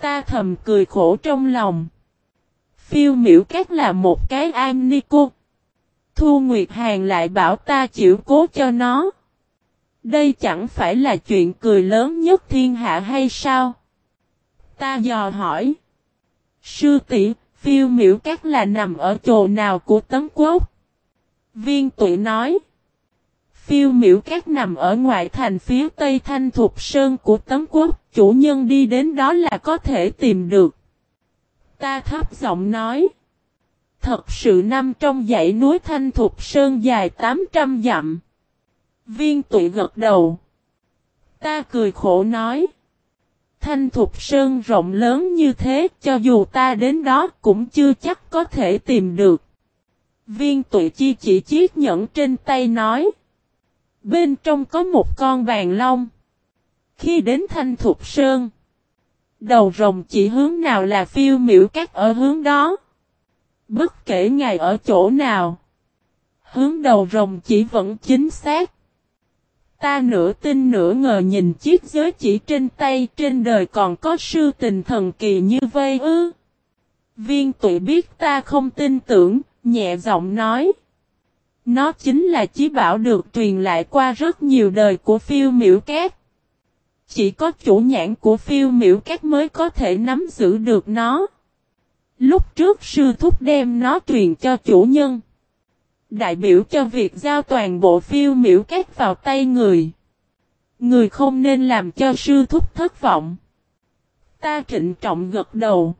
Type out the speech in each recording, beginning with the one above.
Ta thầm cười khổ trong lòng. Phiêu miễu các là một cái an ni cô. Thu Nguyệt Hàng lại bảo ta chịu cố cho nó. Đây chẳng phải là chuyện cười lớn nhất thiên hạ hay sao? Ta dò hỏi. Sư tỷ, phiêu miễu các là nằm ở chỗ nào của tấm quốc? Viên tụi nói. Phiêu miễu các nằm ở ngoại thành phía tây thanh thục sơn của tấn quốc. Chủ nhân đi đến đó là có thể tìm được. Ta thấp giọng nói. Thật sự nằm trong dãy núi thanh thục sơn dài 800 dặm. Viên tụi gật đầu. Ta cười khổ nói. Thanh Thục Sơn rộng lớn như thế, cho dù ta đến đó cũng chưa chắc có thể tìm được. Viên tụi chi chỉ chiếc nhẫn trên tay nói. Bên trong có một con vàng long. Khi đến Thanh Thục Sơn, đầu rồng chỉ hướng nào là phiêu miểu các ở hướng đó. Bất kể ngày ở chỗ nào, hướng đầu rồng chỉ vẫn chính xác. Ta nửa tin nửa ngờ nhìn chiếc giới chỉ trên tay trên đời còn có sư tình thần kỳ như vây ư. Viên tụi biết ta không tin tưởng, nhẹ giọng nói. Nó chính là chí bảo được truyền lại qua rất nhiều đời của phiêu miểu cát. Chỉ có chủ nhãn của phiêu miểu cát mới có thể nắm giữ được nó. Lúc trước sư thúc đem nó truyền cho chủ nhân. Đại biểu cho việc giao toàn bộ phiêu miễu cát vào tay người. Người không nên làm cho sư thúc thất vọng. Ta trịnh trọng gật đầu.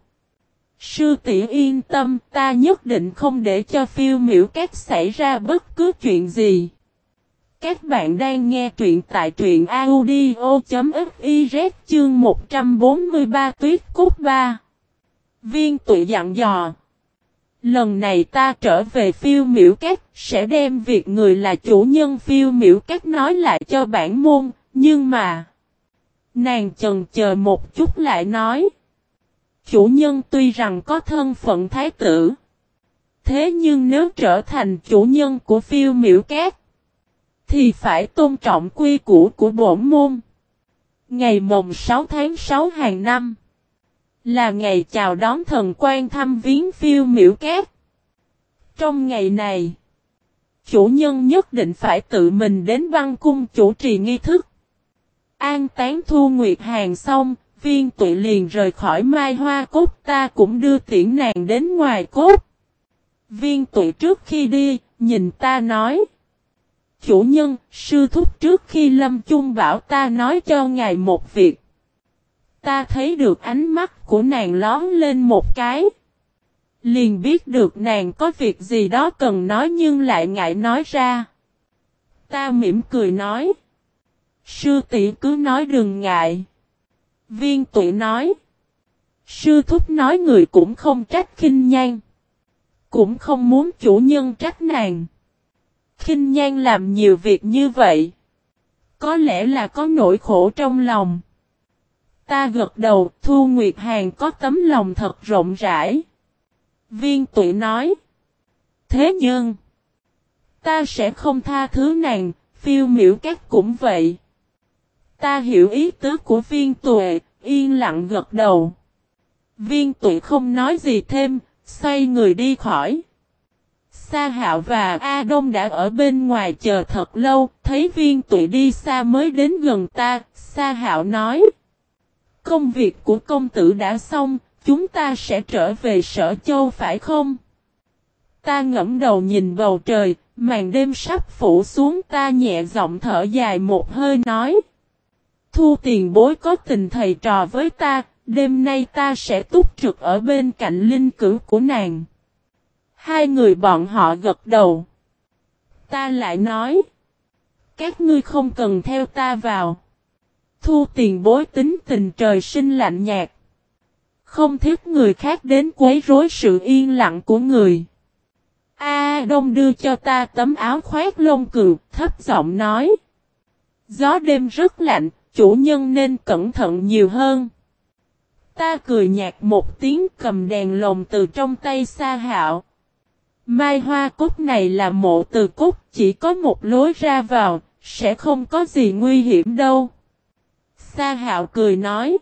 Sư tỷ yên tâm ta nhất định không để cho phiêu miễu các xảy ra bất cứ chuyện gì. Các bạn đang nghe truyện tại truyện audio.fiz chương 143 tuyết cốt 3. Viên tụi dặn dò. Lần này ta trở về phiêu miễu các, sẽ đem việc người là chủ nhân phiêu miễu các nói lại cho bản môn, nhưng mà... Nàng chần chờ một chút lại nói. Chủ nhân tuy rằng có thân phận thái tử. Thế nhưng nếu trở thành chủ nhân của phiêu miễu cát, thì phải tôn trọng quy củ của bổn môn. Ngày mồng 6 tháng 6 hàng năm. Là ngày chào đón thần quan thăm viếng phiêu miễu cát. Trong ngày này, chủ nhân nhất định phải tự mình đến văn cung chủ trì nghi thức. An tán thu nguyệt hàng xong, viên tụi liền rời khỏi mai hoa cốt ta cũng đưa tiễn nàng đến ngoài cốt. Viên tụi trước khi đi, nhìn ta nói. Chủ nhân, sư thúc trước khi lâm chung bảo ta nói cho ngài một việc. Ta thấy được ánh mắt của nàng lón lên một cái. Liền biết được nàng có việc gì đó cần nói nhưng lại ngại nói ra. Ta mỉm cười nói. Sư tỷ cứ nói đừng ngại. Viên tụi nói. Sư thúc nói người cũng không trách khinh nhan. Cũng không muốn chủ nhân trách nàng. Khinh nhan làm nhiều việc như vậy. Có lẽ là có nỗi khổ trong lòng. Ta gật đầu, Thu Nguyệt Hàng có tấm lòng thật rộng rãi. Viên tụi nói. Thế nhưng, ta sẽ không tha thứ nàng, phiêu miểu các cũng vậy. Ta hiểu ý tứ của viên tuệ, yên lặng gật đầu. Viên tuệ không nói gì thêm, xoay người đi khỏi. Sa Hạo và A Đông đã ở bên ngoài chờ thật lâu, thấy viên tuệ đi xa mới đến gần ta, Sa Hạo nói. Công việc của công tử đã xong, chúng ta sẽ trở về sở châu phải không? Ta ngẫm đầu nhìn bầu trời, màn đêm sắp phủ xuống ta nhẹ giọng thở dài một hơi nói. Thu tiền bối có tình thầy trò với ta, đêm nay ta sẽ túc trực ở bên cạnh linh cử của nàng. Hai người bọn họ gật đầu. Ta lại nói. Các ngươi không cần theo ta vào. Thu tiền bối tính tình trời sinh lạnh nhạt. Không thích người khác đến quấy rối sự yên lặng của người. A Đông đưa cho ta tấm áo khoét lông cừu, thấp giọng nói. Gió đêm rất lạnh, chủ nhân nên cẩn thận nhiều hơn. Ta cười nhạt một tiếng cầm đèn lồng từ trong tay xa hạo. Mai hoa cúc này là mộ từ cúc, chỉ có một lối ra vào, sẽ không có gì nguy hiểm đâu. Sa hạo cười nói.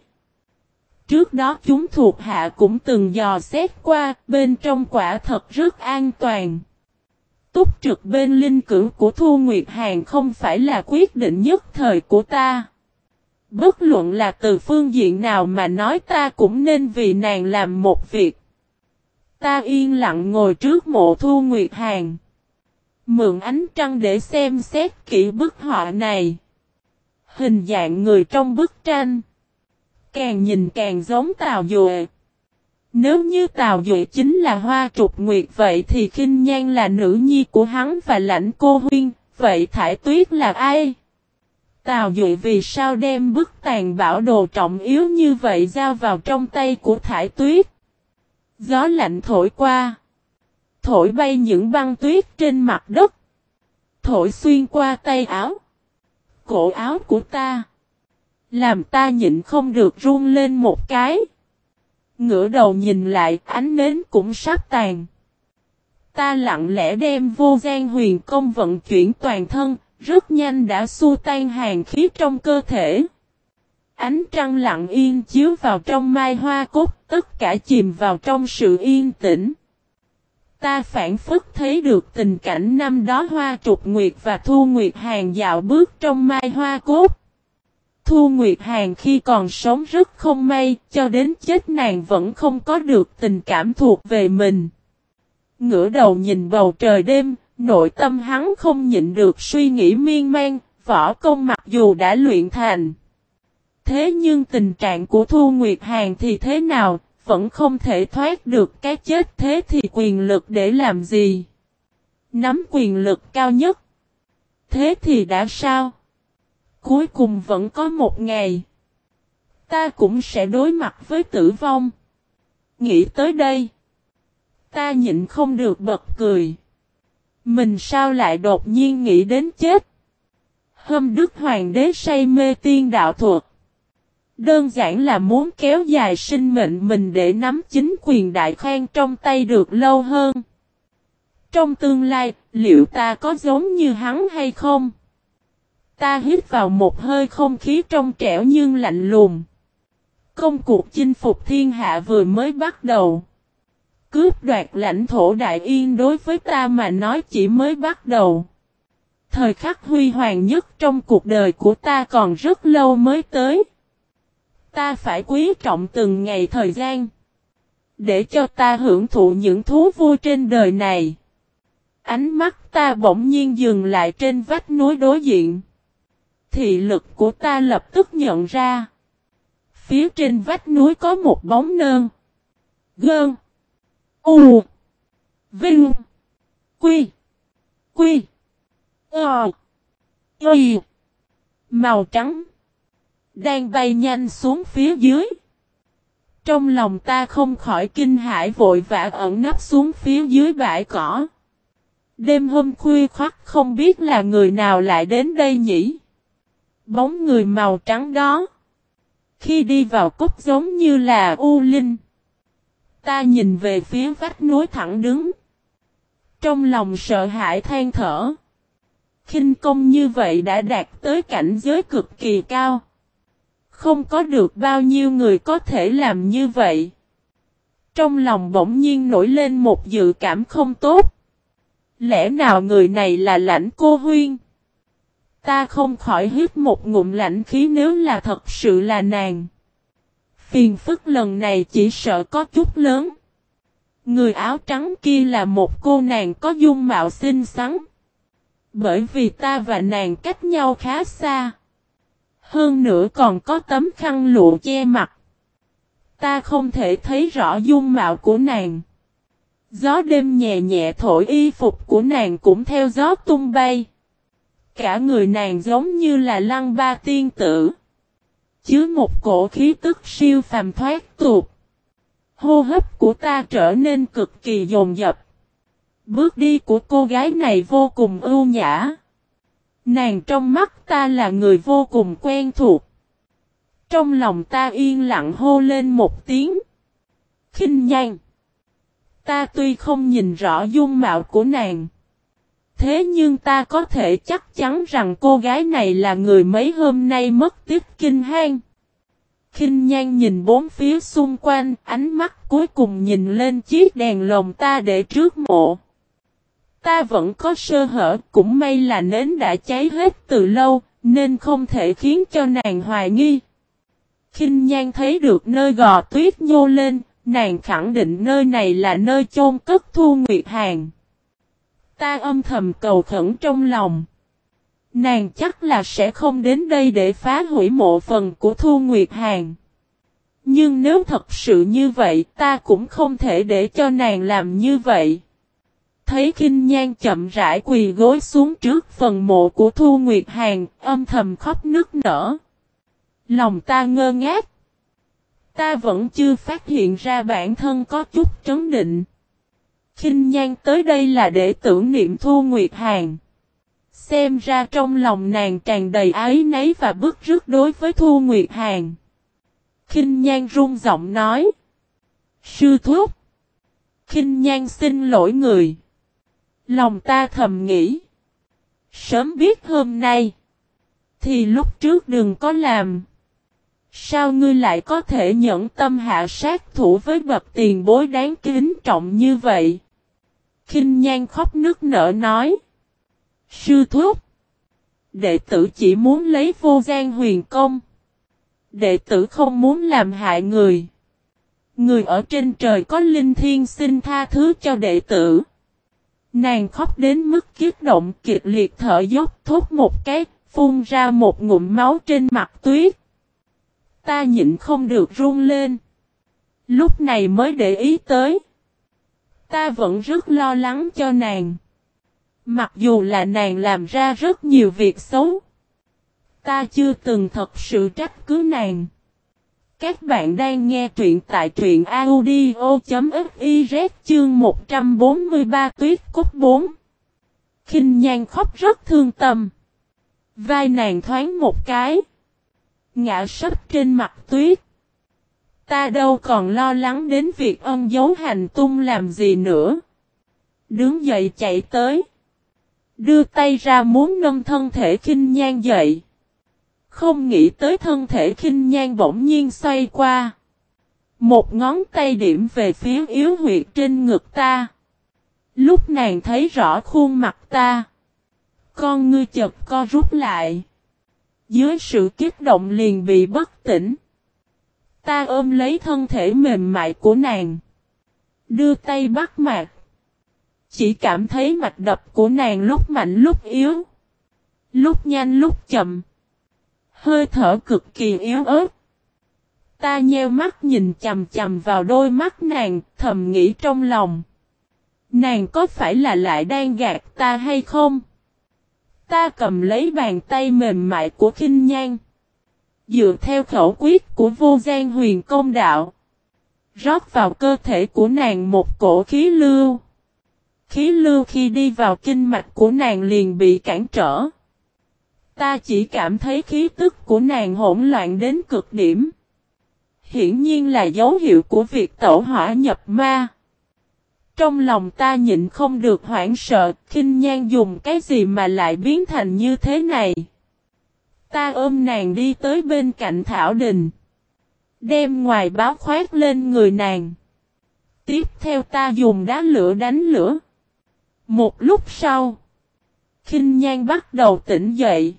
Trước đó chúng thuộc hạ cũng từng dò xét qua, bên trong quả thật rất an toàn. Túc trực bên linh cử của Thu Nguyệt hàng không phải là quyết định nhất thời của ta. Bất luận là từ phương diện nào mà nói ta cũng nên vì nàng làm một việc. Ta yên lặng ngồi trước mộ Thu Nguyệt Hàn. Mượn ánh trăng để xem xét kỹ bức họa này. Hình dạng người trong bức tranh. Càng nhìn càng giống Tào Duệ. Nếu như Tào Duệ chính là hoa trục nguyệt vậy thì khinh nhan là nữ nhi của hắn và lãnh cô huyên, vậy thải tuyết là ai? Tào Duệ vì sao đem bức tàn bảo đồ trọng yếu như vậy giao vào trong tay của thải tuyết? Gió lạnh thổi qua. Thổi bay những băng tuyết trên mặt đất. Thổi xuyên qua tay áo. Cổ áo của ta. Làm ta nhịn không được run lên một cái. Ngửa đầu nhìn lại ánh nến cũng sắp tàn. Ta lặng lẽ đem vô gian huyền công vận chuyển toàn thân, rất nhanh đã xua tan hàng khí trong cơ thể. Ánh trăng lặng yên chiếu vào trong mai hoa cốt, tất cả chìm vào trong sự yên tĩnh. Ta phản phức thấy được tình cảnh năm đó hoa trục nguyệt và thu nguyệt hàng dạo bước trong mai hoa cốt. Thu Nguyệt Hàn khi còn sống rất không may, cho đến chết nàng vẫn không có được tình cảm thuộc về mình. Ngửa đầu nhìn bầu trời đêm, nội tâm hắn không nhịn được suy nghĩ miên man, võ công mặc dù đã luyện thành. Thế nhưng tình trạng của Thu Nguyệt Hàn thì thế nào, vẫn không thể thoát được cái chết thế thì quyền lực để làm gì? Nắm quyền lực cao nhất. Thế thì đã sao? Cuối cùng vẫn có một ngày. Ta cũng sẽ đối mặt với tử vong. Nghĩ tới đây. Ta nhịn không được bật cười. Mình sao lại đột nhiên nghĩ đến chết. Hâm Đức Hoàng đế say mê tiên đạo thuật. Đơn giản là muốn kéo dài sinh mệnh mình để nắm chính quyền đại khoan trong tay được lâu hơn. Trong tương lai, liệu ta có giống như hắn hay không? Ta hít vào một hơi không khí trong trẻo nhưng lạnh lùng. Công cuộc chinh phục thiên hạ vừa mới bắt đầu. Cướp đoạt lãnh thổ đại yên đối với ta mà nói chỉ mới bắt đầu. Thời khắc huy hoàng nhất trong cuộc đời của ta còn rất lâu mới tới. Ta phải quý trọng từng ngày thời gian. Để cho ta hưởng thụ những thú vui trên đời này. Ánh mắt ta bỗng nhiên dừng lại trên vách núi đối diện thị lực của ta lập tức nhận ra. Phía trên vách núi có một bóng nơn. Gơn. U. Vinh. Quy. Quy. Ờ. Y. Màu trắng. Đang bay nhanh xuống phía dưới. Trong lòng ta không khỏi kinh hãi vội vã ẩn nấp xuống phía dưới bãi cỏ. Đêm hôm khuya khoắt không biết là người nào lại đến đây nhỉ? Bóng người màu trắng đó. Khi đi vào cốc giống như là U Linh. Ta nhìn về phía vách núi thẳng đứng. Trong lòng sợ hãi than thở. kinh công như vậy đã đạt tới cảnh giới cực kỳ cao. Không có được bao nhiêu người có thể làm như vậy. Trong lòng bỗng nhiên nổi lên một dự cảm không tốt. Lẽ nào người này là lãnh cô huyên? Ta không khỏi hít một ngụm lạnh khí nếu là thật sự là nàng. Phiền phức lần này chỉ sợ có chút lớn. Người áo trắng kia là một cô nàng có dung mạo xinh xắn. Bởi vì ta và nàng cách nhau khá xa. Hơn nữa còn có tấm khăn lụa che mặt. Ta không thể thấy rõ dung mạo của nàng. Gió đêm nhẹ nhẹ thổi y phục của nàng cũng theo gió tung bay. Cả người nàng giống như là lăng ba tiên tử. Chứa một cổ khí tức siêu phàm thoát tục. Hô hấp của ta trở nên cực kỳ dồn dập. Bước đi của cô gái này vô cùng ưu nhã. Nàng trong mắt ta là người vô cùng quen thuộc. Trong lòng ta yên lặng hô lên một tiếng. khinh nhanh. Ta tuy không nhìn rõ dung mạo của nàng. Thế nhưng ta có thể chắc chắn rằng cô gái này là người mấy hôm nay mất tích kinh hang. kinh nhan nhìn bốn phía xung quanh, ánh mắt cuối cùng nhìn lên chiếc đèn lồng ta để trước mộ. Ta vẫn có sơ hở, cũng may là nến đã cháy hết từ lâu, nên không thể khiến cho nàng hoài nghi. kinh nhan thấy được nơi gò tuyết nhô lên, nàng khẳng định nơi này là nơi chôn cất Thu Nguyệt Hàng. Ta âm thầm cầu khẩn trong lòng. Nàng chắc là sẽ không đến đây để phá hủy mộ phần của Thu Nguyệt Hàn. Nhưng nếu thật sự như vậy ta cũng không thể để cho nàng làm như vậy. Thấy kinh Nhan chậm rãi quỳ gối xuống trước phần mộ của Thu Nguyệt Hàn, âm thầm khóc nức nở. Lòng ta ngơ ngác. Ta vẫn chưa phát hiện ra bản thân có chút trấn định kinh Nhan tới đây là để tưởng niệm Thu Nguyệt Hàn. Xem ra trong lòng nàng tràn đầy ái nấy và bức rứt đối với Thu Nguyệt Hàn. kinh Nhan run giọng nói. Sư thúc. kinh Nhan xin lỗi người. Lòng ta thầm nghĩ. Sớm biết hôm nay. Thì lúc trước đừng có làm. Sao ngươi lại có thể nhẫn tâm hạ sát thủ với bậc tiền bối đáng kính trọng như vậy? Kinh nhan khóc nước nở nói. Sư thúc. Đệ tử chỉ muốn lấy vô gian huyền công. Đệ tử không muốn làm hại người. Người ở trên trời có linh thiên xin tha thứ cho đệ tử. Nàng khóc đến mức kiết động kịch liệt thở dốc thốt một cái, phun ra một ngụm máu trên mặt tuyết. Ta nhịn không được run lên. Lúc này mới để ý tới. Ta vẫn rất lo lắng cho nàng. Mặc dù là nàng làm ra rất nhiều việc xấu. Ta chưa từng thật sự trách cứ nàng. Các bạn đang nghe truyện tại truyện audio.fiz chương 143 tuyết cốt 4. Kinh nhan khóc rất thương tâm. Vai nàng thoáng một cái. Ngã sấp trên mặt tuyết. Ta đâu còn lo lắng đến việc ân giấu hành tung làm gì nữa. Đứng dậy chạy tới. Đưa tay ra muốn nâng thân thể kinh nhan dậy. Không nghĩ tới thân thể khinh nhan bỗng nhiên xoay qua. Một ngón tay điểm về phía yếu huyệt trên ngực ta. Lúc nàng thấy rõ khuôn mặt ta. Con ngươi chật co rút lại. Dưới sự kích động liền bị bất tỉnh. Ta ôm lấy thân thể mềm mại của nàng. Đưa tay bắt mạc. Chỉ cảm thấy mạch đập của nàng lúc mạnh lúc yếu. Lúc nhanh lúc chậm. Hơi thở cực kỳ yếu ớt. Ta nheo mắt nhìn chầm chầm vào đôi mắt nàng, thầm nghĩ trong lòng. Nàng có phải là lại đang gạt ta hay không? Ta cầm lấy bàn tay mềm mại của khinh nhan. Dựa theo khẩu quyết của vô gian huyền công đạo. Rót vào cơ thể của nàng một cổ khí lưu. Khí lưu khi đi vào kinh mạch của nàng liền bị cản trở. Ta chỉ cảm thấy khí tức của nàng hỗn loạn đến cực điểm. Hiển nhiên là dấu hiệu của việc tẩu hỏa nhập ma. Trong lòng ta nhịn không được hoảng sợ, khinh nhan dùng cái gì mà lại biến thành như thế này. Ta ôm nàng đi tới bên cạnh Thảo Đình. Đem ngoài báo khoét lên người nàng. Tiếp theo ta dùng đá lửa đánh lửa. Một lúc sau, khinh nhan bắt đầu tỉnh dậy.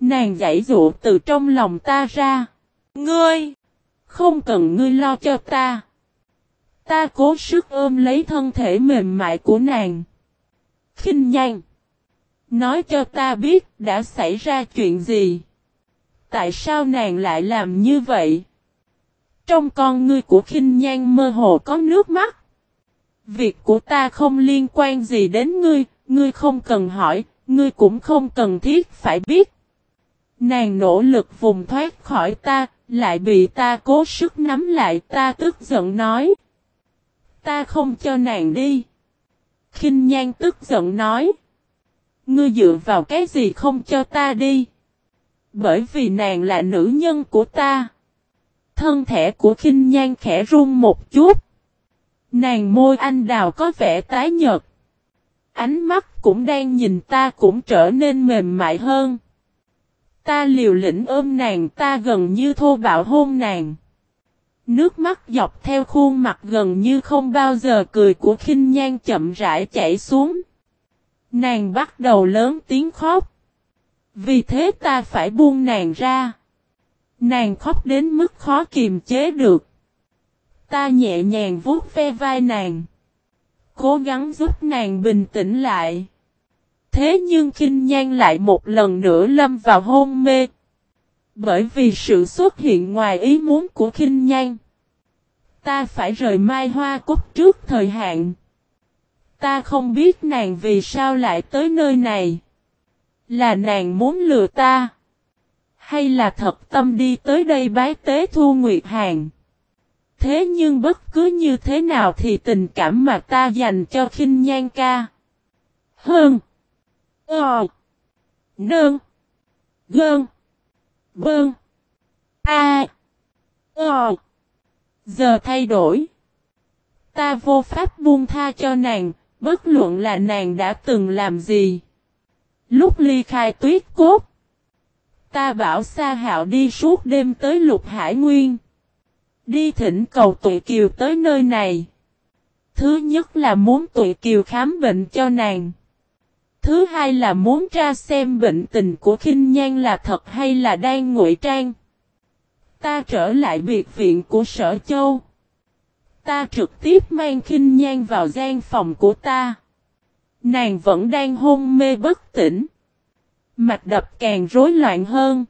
Nàng giải dụ từ trong lòng ta ra. Ngươi! Không cần ngươi lo cho ta. Ta cố sức ôm lấy thân thể mềm mại của nàng. Kinh nhan! Nói cho ta biết đã xảy ra chuyện gì. Tại sao nàng lại làm như vậy? Trong con ngươi của khinh nhan mơ hồ có nước mắt. Việc của ta không liên quan gì đến ngươi, ngươi không cần hỏi, ngươi cũng không cần thiết phải biết. Nàng nỗ lực vùng thoát khỏi ta, lại bị ta cố sức nắm lại ta tức giận nói. Ta không cho nàng đi. kinh nhan tức giận nói. Ngươi dựa vào cái gì không cho ta đi? Bởi vì nàng là nữ nhân của ta. Thân thể của kinh nhan khẽ run một chút. Nàng môi anh đào có vẻ tái nhợt. Ánh mắt cũng đang nhìn ta cũng trở nên mềm mại hơn. Ta liều lĩnh ôm nàng, ta gần như thô bạo hôn nàng. Nước mắt dọc theo khuôn mặt gần như không bao giờ cười của khinh nhan chậm rãi chảy xuống. Nàng bắt đầu lớn tiếng khóc. Vì thế ta phải buông nàng ra. Nàng khóc đến mức khó kiềm chế được. Ta nhẹ nhàng vuốt ve vai nàng. Cố gắng giúp nàng bình tĩnh lại. Thế nhưng khinh nhan lại một lần nữa lâm vào hôn mê. Bởi vì sự xuất hiện ngoài ý muốn của khinh nhan. Ta phải rời mai hoa cúc trước thời hạn. Ta không biết nàng vì sao lại tới nơi này. Là nàng muốn lừa ta. Hay là thật tâm đi tới đây bái tế thu nguyệt hàng. Thế nhưng bất cứ như thế nào thì tình cảm mà ta dành cho khinh nhan ca. Hơn. Ờ. Nơn. Gơn. Bơn. A. Ờ. Giờ thay đổi. Ta vô pháp buông tha cho nàng, bất luận là nàng đã từng làm gì. Lúc ly khai tuyết cốt. Ta bảo Sa Hạo đi suốt đêm tới Lục Hải Nguyên. Đi thỉnh cầu tụi kiều tới nơi này. Thứ nhất là muốn tụi kiều khám bệnh cho nàng. Thứ hai là muốn tra xem bệnh tình của khinh nhan là thật hay là đang ngụy trang. Ta trở lại biệt viện của sở châu. Ta trực tiếp mang khinh nhan vào gian phòng của ta. Nàng vẫn đang hôn mê bất tỉnh. Mạch đập càng rối loạn hơn.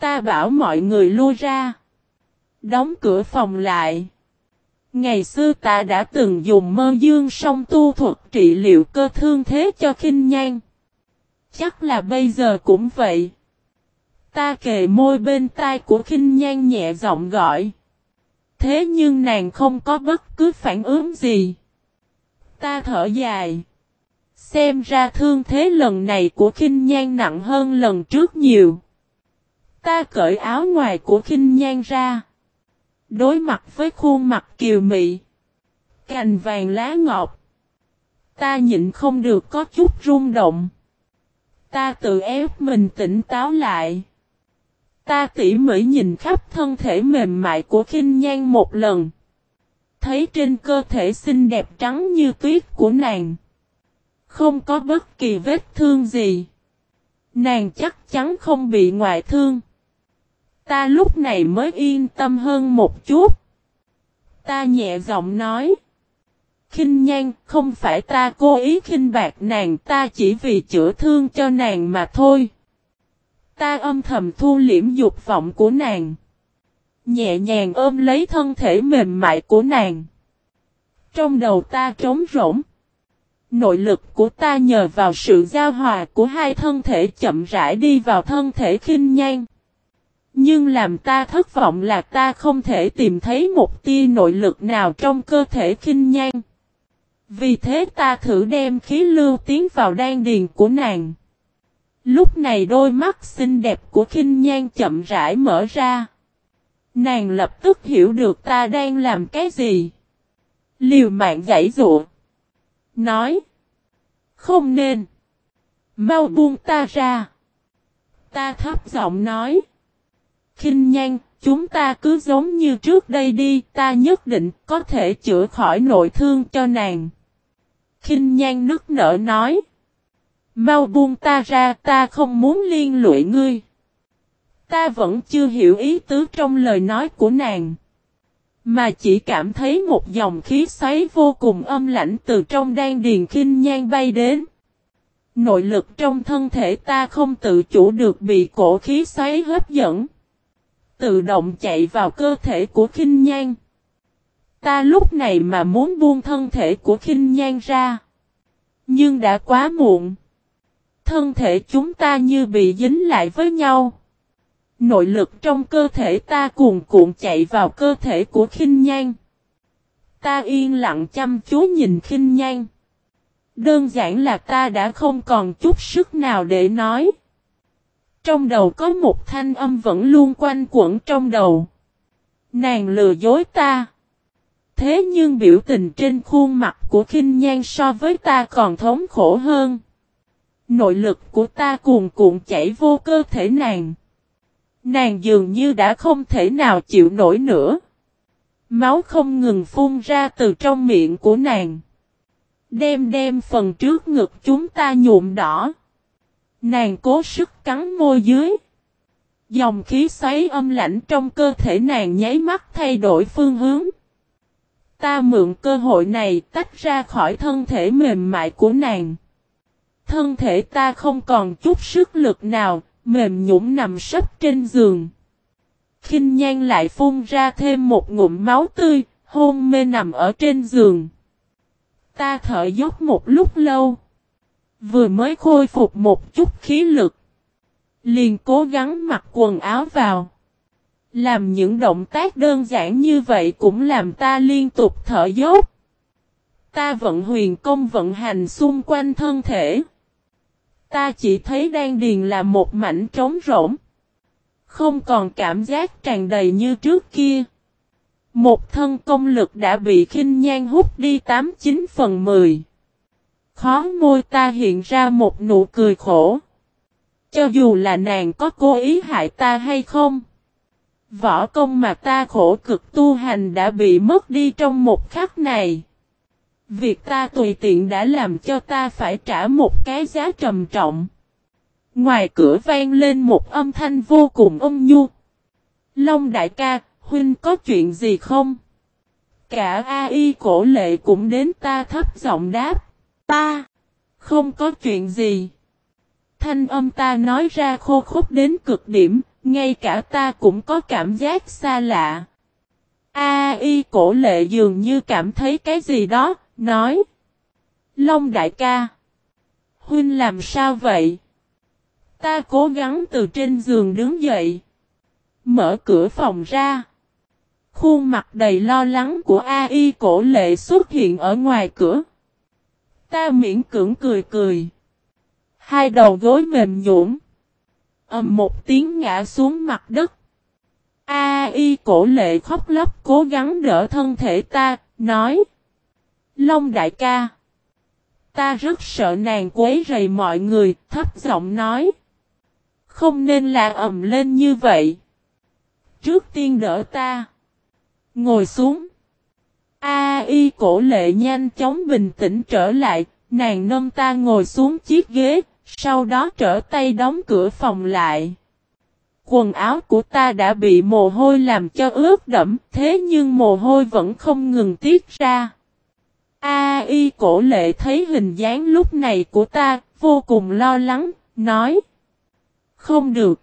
Ta bảo mọi người lui ra. Đóng cửa phòng lại. Ngày xưa ta đã từng dùng mơ dương song tu thuật trị liệu cơ thương thế cho khinh nhan. Chắc là bây giờ cũng vậy. Ta kề môi bên tai của khinh nhan nhẹ giọng gọi. Thế nhưng nàng không có bất cứ phản ứng gì. Ta thở dài. Xem ra thương thế lần này của khinh nhan nặng hơn lần trước nhiều. Ta cởi áo ngoài của khinh nhan ra. Đối mặt với khuôn mặt kiều mị. Cành vàng lá ngọt. Ta nhịn không được có chút rung động. Ta tự ép mình tỉnh táo lại. Ta tỉ mỉ nhìn khắp thân thể mềm mại của khinh nhan một lần. Thấy trên cơ thể xinh đẹp trắng như tuyết của nàng. Không có bất kỳ vết thương gì. Nàng chắc chắn không bị ngoại thương. Ta lúc này mới yên tâm hơn một chút. Ta nhẹ giọng nói. Kinh nhan, không phải ta cố ý khinh bạc nàng ta chỉ vì chữa thương cho nàng mà thôi. Ta âm thầm thu liễm dục vọng của nàng. Nhẹ nhàng ôm lấy thân thể mềm mại của nàng. Trong đầu ta trống rỗng. Nội lực của ta nhờ vào sự giao hòa của hai thân thể chậm rãi đi vào thân thể khinh nhan. Nhưng làm ta thất vọng là ta không thể tìm thấy một tia nội lực nào trong cơ thể khinh nhan. Vì thế ta thử đem khí lưu tiến vào đan điền của nàng. Lúc này đôi mắt xinh đẹp của khinh nhan chậm rãi mở ra. Nàng lập tức hiểu được ta đang làm cái gì. Liều mạng gãy dụa. Nói. Không nên. Mau buông ta ra. Ta thấp giọng nói. Kinh nhan, chúng ta cứ giống như trước đây đi, ta nhất định có thể chữa khỏi nội thương cho nàng. Kinh nhan nức nở nói. Mau buông ta ra, ta không muốn liên lụy ngươi. Ta vẫn chưa hiểu ý tứ trong lời nói của nàng. Mà chỉ cảm thấy một dòng khí xoáy vô cùng âm lãnh từ trong đan điền khinh nhan bay đến. Nội lực trong thân thể ta không tự chủ được bị cổ khí xoáy hấp dẫn. Tự động chạy vào cơ thể của khinh nhan. Ta lúc này mà muốn buông thân thể của khinh nhan ra. Nhưng đã quá muộn. Thân thể chúng ta như bị dính lại với nhau. Nội lực trong cơ thể ta cuồn cuộn chạy vào cơ thể của khinh nhan. Ta yên lặng chăm chú nhìn khinh nhan. Đơn giản là ta đã không còn chút sức nào để nói. Trong đầu có một thanh âm vẫn luôn quanh quẩn trong đầu. Nàng lừa dối ta. Thế nhưng biểu tình trên khuôn mặt của khinh nhan so với ta còn thống khổ hơn. Nội lực của ta cuồn cuộn chảy vô cơ thể nàng. Nàng dường như đã không thể nào chịu nổi nữa. Máu không ngừng phun ra từ trong miệng của nàng. Đem đem phần trước ngực chúng ta nhuộm đỏ. Nàng cố sức cắn môi dưới. Dòng khí xoáy âm lạnh trong cơ thể nàng nháy mắt thay đổi phương hướng. Ta mượn cơ hội này tách ra khỏi thân thể mềm mại của nàng. Thân thể ta không còn chút sức lực nào, mềm nhũng nằm sấp trên giường. kinh nhan lại phun ra thêm một ngụm máu tươi, hôn mê nằm ở trên giường. Ta thở dốc một lúc lâu. Vừa mới khôi phục một chút khí lực. Liền cố gắng mặc quần áo vào. Làm những động tác đơn giản như vậy cũng làm ta liên tục thở dốc. Ta vận huyền công vận hành xung quanh thân thể. Ta chỉ thấy đan điền là một mảnh trống rỗng. Không còn cảm giác tràn đầy như trước kia. Một thân công lực đã bị khinh nhan hút đi 89 phần 10. Khó môi ta hiện ra một nụ cười khổ. Cho dù là nàng có cố ý hại ta hay không. Võ công mà ta khổ cực tu hành đã bị mất đi trong một khắc này. Việc ta tùy tiện đã làm cho ta phải trả một cái giá trầm trọng. Ngoài cửa vang lên một âm thanh vô cùng âm nhu. Long đại ca, huynh có chuyện gì không? Cả AI cổ lệ cũng đến ta thấp giọng đáp. Ta, không có chuyện gì. Thanh âm ta nói ra khô khốc đến cực điểm, ngay cả ta cũng có cảm giác xa lạ. AI cổ lệ dường như cảm thấy cái gì đó, nói. Long đại ca. Huynh làm sao vậy? Ta cố gắng từ trên giường đứng dậy. Mở cửa phòng ra. Khuôn mặt đầy lo lắng của A Y cổ lệ xuất hiện ở ngoài cửa. Ta miễn cưỡng cười cười. Hai đầu gối mềm nhũn, ầm một tiếng ngã xuống mặt đất. A Y cổ lệ khóc lóc cố gắng đỡ thân thể ta, nói. Long đại ca. Ta rất sợ nàng quấy rầy mọi người, thấp giọng nói. Không nên là ầm lên như vậy. Trước tiên đỡ ta. Ngồi xuống. A y cổ lệ nhanh chóng bình tĩnh trở lại, nàng nâng ta ngồi xuống chiếc ghế, sau đó trở tay đóng cửa phòng lại. Quần áo của ta đã bị mồ hôi làm cho ướt đẫm, thế nhưng mồ hôi vẫn không ngừng tiết ra. A y cổ lệ thấy hình dáng lúc này của ta, vô cùng lo lắng, nói. Không được.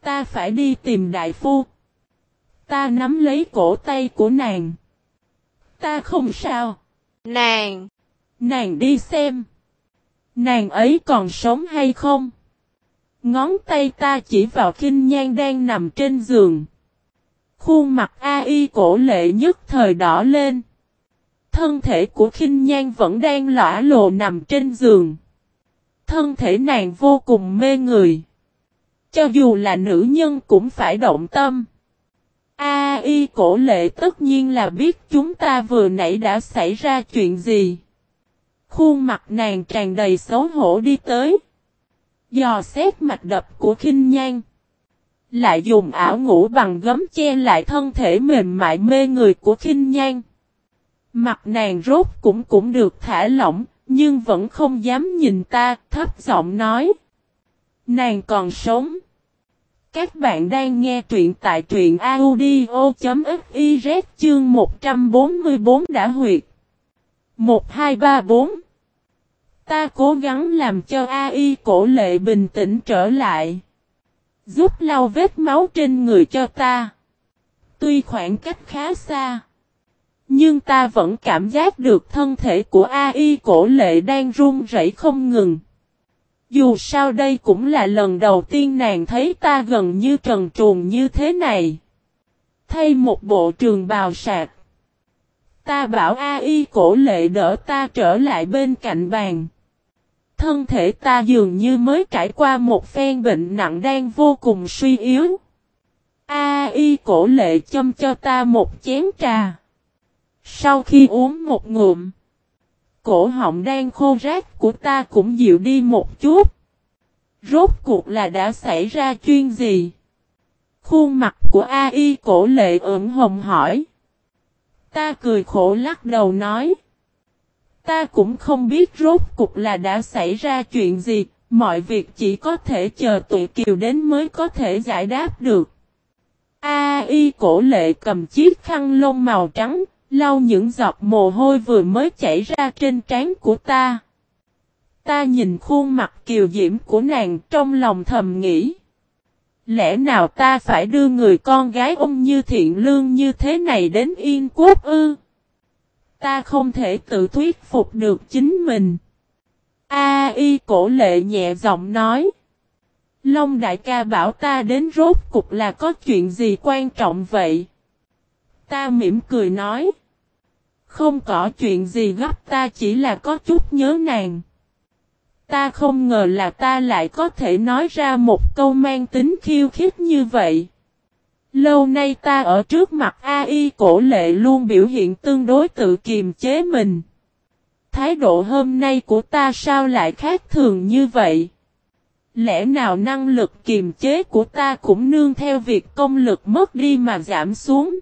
Ta phải đi tìm đại phu. Ta nắm lấy cổ tay của nàng. Ta không sao. Nàng. Nàng đi xem. Nàng ấy còn sống hay không? Ngón tay ta chỉ vào kinh nhan đang nằm trên giường. Khuôn mặt A.I. cổ lệ nhất thời đỏ lên. Thân thể của khinh nhan vẫn đang lõa lộ nằm trên giường. Thân thể nàng vô cùng mê người. Cho dù là nữ nhân cũng phải động tâm. A y cổ lệ tất nhiên là biết chúng ta vừa nãy đã xảy ra chuyện gì. Khuôn mặt nàng tràn đầy xấu hổ đi tới. Dò xét mạch đập của khinh nhan. Lại dùng ảo ngủ bằng gấm che lại thân thể mềm mại mê người của khinh nhan. Mặt nàng rốt cũng cũng được thả lỏng, nhưng vẫn không dám nhìn ta, thấp giọng nói. Nàng còn sống. Các bạn đang nghe truyện tại truyện audio.fiz chương 144 đã huyệt. 1234 Ta cố gắng làm cho AI cổ lệ bình tĩnh trở lại. Giúp lau vết máu trên người cho ta. Tuy khoảng cách khá xa. Nhưng ta vẫn cảm giác được thân thể của AI cổ lệ đang run rẩy không ngừng. Dù sao đây cũng là lần đầu tiên nàng thấy ta gần như trần truồng như thế này. Thay một bộ trường bào sạc. Ta bảo AI cổ lệ đỡ ta trở lại bên cạnh bàn. Thân thể ta dường như mới trải qua một phen bệnh nặng đang vô cùng suy yếu. AI cổ lệ châm cho ta một chén trà. Sau khi uống một ngụm, cổ họng đang khô rác của ta cũng dịu đi một chút. Rốt cuộc là đã xảy ra chuyện gì? Khuôn mặt của AI cổ lệ ửng hồng hỏi. Ta cười khổ lắc đầu nói. Ta cũng không biết rốt cuộc là đã xảy ra chuyện gì, mọi việc chỉ có thể chờ tụi kiều đến mới có thể giải đáp được. AI cổ lệ cầm chiếc khăn lông màu trắng, lau những giọt mồ hôi vừa mới chảy ra trên trán của ta. Ta nhìn khuôn mặt kiều diễm của nàng trong lòng thầm nghĩ. Lẽ nào ta phải đưa người con gái ông như thiện lương như thế này đến Yên Quốc ư? Ta không thể tự thuyết phục được chính mình. A y cổ lệ nhẹ giọng nói. Long đại ca bảo ta đến rốt cục là có chuyện gì quan trọng vậy? Ta mỉm cười nói. Không có chuyện gì gấp, ta chỉ là có chút nhớ nàng. Ta không ngờ là ta lại có thể nói ra một câu mang tính khiêu khích như vậy. Lâu nay ta ở trước mặt AI cổ lệ luôn biểu hiện tương đối tự kiềm chế mình. Thái độ hôm nay của ta sao lại khác thường như vậy? Lẽ nào năng lực kiềm chế của ta cũng nương theo việc công lực mất đi mà giảm xuống?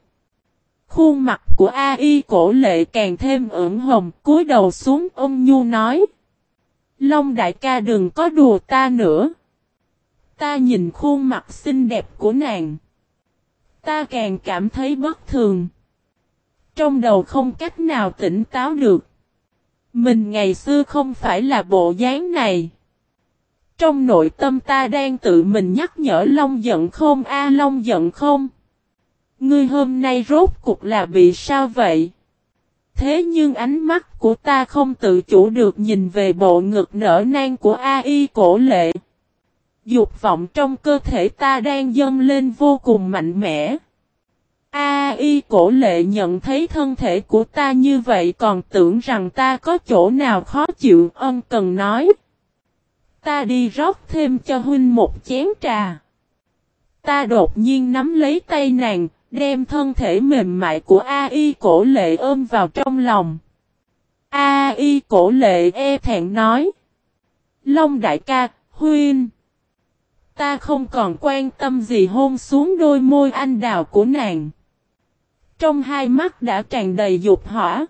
Khuôn mặt của A Y cổ lệ càng thêm ửng hồng, cúi đầu xuống ôm Nhu nói. Long đại ca đừng có đùa ta nữa. Ta nhìn khuôn mặt xinh đẹp của nàng. Ta càng cảm thấy bất thường. Trong đầu không cách nào tỉnh táo được. Mình ngày xưa không phải là bộ dáng này. Trong nội tâm ta đang tự mình nhắc nhở Long giận không a Long giận không. Ngươi hôm nay rốt cục là bị sao vậy? Thế nhưng ánh mắt của ta không tự chủ được nhìn về bộ ngực nở nang của AI cổ lệ. Dục vọng trong cơ thể ta đang dâng lên vô cùng mạnh mẽ. AI cổ lệ nhận thấy thân thể của ta như vậy còn tưởng rằng ta có chỗ nào khó chịu ân cần nói. Ta đi rót thêm cho huynh một chén trà. Ta đột nhiên nắm lấy tay nàng, đem thân thể mềm mại của AI cổ lệ ôm vào trong lòng. AI cổ lệ e thẹn nói. Long đại ca, Huyên, Ta không còn quan tâm gì hôn xuống đôi môi anh đào của nàng. Trong hai mắt đã tràn đầy dục hỏa.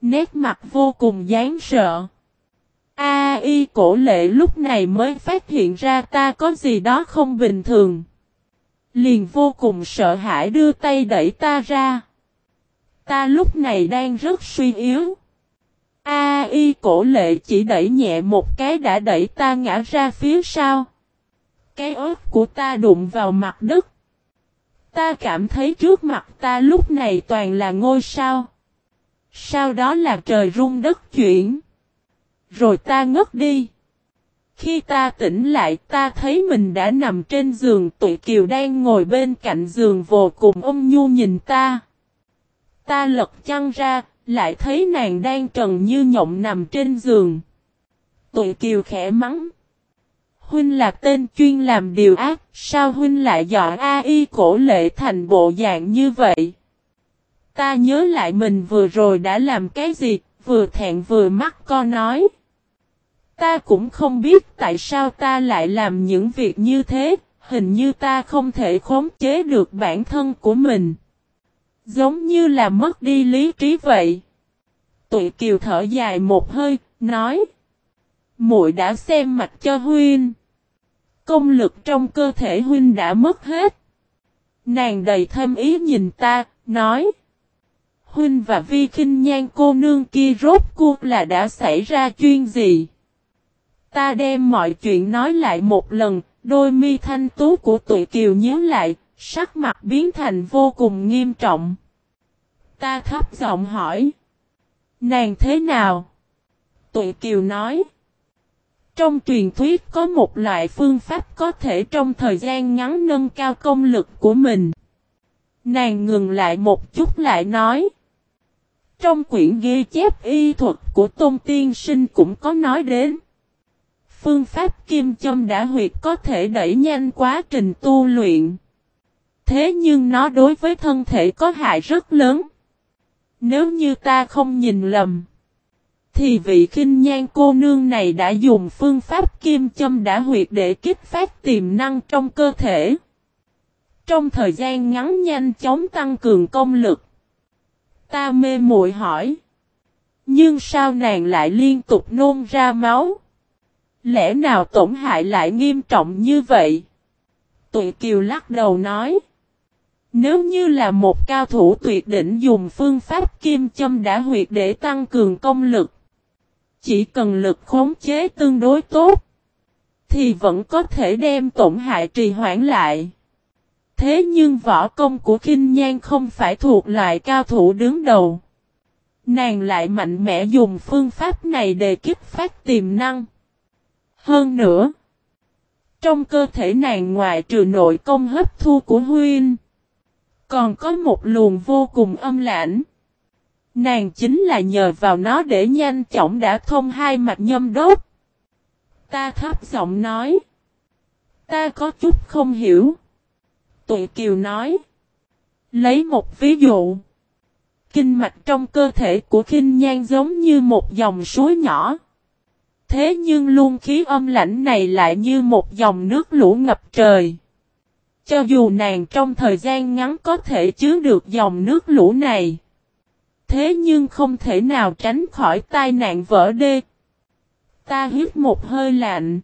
Nét mặt vô cùng dáng sợ. AI cổ lệ lúc này mới phát hiện ra ta có gì đó không bình thường. Liền vô cùng sợ hãi đưa tay đẩy ta ra. Ta lúc này đang rất suy yếu. AI cổ lệ chỉ đẩy nhẹ một cái đã đẩy ta ngã ra phía sau. Cái ớt của ta đụng vào mặt đất. Ta cảm thấy trước mặt ta lúc này toàn là ngôi sao. Sau đó là trời rung đất chuyển. Rồi ta ngất đi. Khi ta tỉnh lại ta thấy mình đã nằm trên giường tụi kiều đang ngồi bên cạnh giường vô cùng ôm nhu nhìn ta. Ta lật chăn ra, lại thấy nàng đang trần như nhộng nằm trên giường. Tụi kiều khẽ mắng. Huynh là tên chuyên làm điều ác, sao Huynh lại dọa A.I. cổ lệ thành bộ dạng như vậy? Ta nhớ lại mình vừa rồi đã làm cái gì, vừa thẹn vừa mắc co nói. Ta cũng không biết tại sao ta lại làm những việc như thế, hình như ta không thể khống chế được bản thân của mình. Giống như là mất đi lý trí vậy. Tụi kiều thở dài một hơi, nói. muội đã xem mặt cho huynh. Công lực trong cơ thể huynh đã mất hết. Nàng đầy thêm ý nhìn ta, nói. Huynh và vi khinh nhan cô nương kia rốt cuộc là đã xảy ra chuyện gì? Ta đem mọi chuyện nói lại một lần, đôi mi thanh tú của tụi kiều nhớ lại, sắc mặt biến thành vô cùng nghiêm trọng. Ta thấp giọng hỏi. Nàng thế nào? Tụi kiều nói. Trong truyền thuyết có một loại phương pháp có thể trong thời gian ngắn nâng cao công lực của mình. Nàng ngừng lại một chút lại nói. Trong quyển ghi chép y thuật của Tôn Tiên Sinh cũng có nói đến. Phương pháp kim châm đã huyệt có thể đẩy nhanh quá trình tu luyện. Thế nhưng nó đối với thân thể có hại rất lớn. Nếu như ta không nhìn lầm. Thì vị khinh nhan cô nương này đã dùng phương pháp kim châm đã huyệt để kích phát tiềm năng trong cơ thể. Trong thời gian ngắn nhanh chóng tăng cường công lực. Ta mê muội hỏi. Nhưng sao nàng lại liên tục nôn ra máu? Lẽ nào tổn hại lại nghiêm trọng như vậy? Tụi Kiều lắc đầu nói. Nếu như là một cao thủ tuyệt đỉnh dùng phương pháp kim châm đã huyệt để tăng cường công lực. Chỉ cần lực khống chế tương đối tốt. Thì vẫn có thể đem tổn hại trì hoãn lại. Thế nhưng võ công của Kinh Nhan không phải thuộc loại cao thủ đứng đầu. Nàng lại mạnh mẽ dùng phương pháp này để kích phát tiềm năng. Hơn nữa, trong cơ thể nàng ngoài trừ nội công hấp thu của Huynh, còn có một luồng vô cùng âm lãnh. Nàng chính là nhờ vào nó để nhanh chóng đã thông hai mạch nhâm đốt. Ta thấp giọng nói. Ta có chút không hiểu. Tụi Kiều nói. Lấy một ví dụ. Kinh mạch trong cơ thể của khinh nhan giống như một dòng suối nhỏ. Thế nhưng luôn khí âm lãnh này lại như một dòng nước lũ ngập trời. Cho dù nàng trong thời gian ngắn có thể chứa được dòng nước lũ này. Thế nhưng không thể nào tránh khỏi tai nạn vỡ đê. Ta hít một hơi lạnh.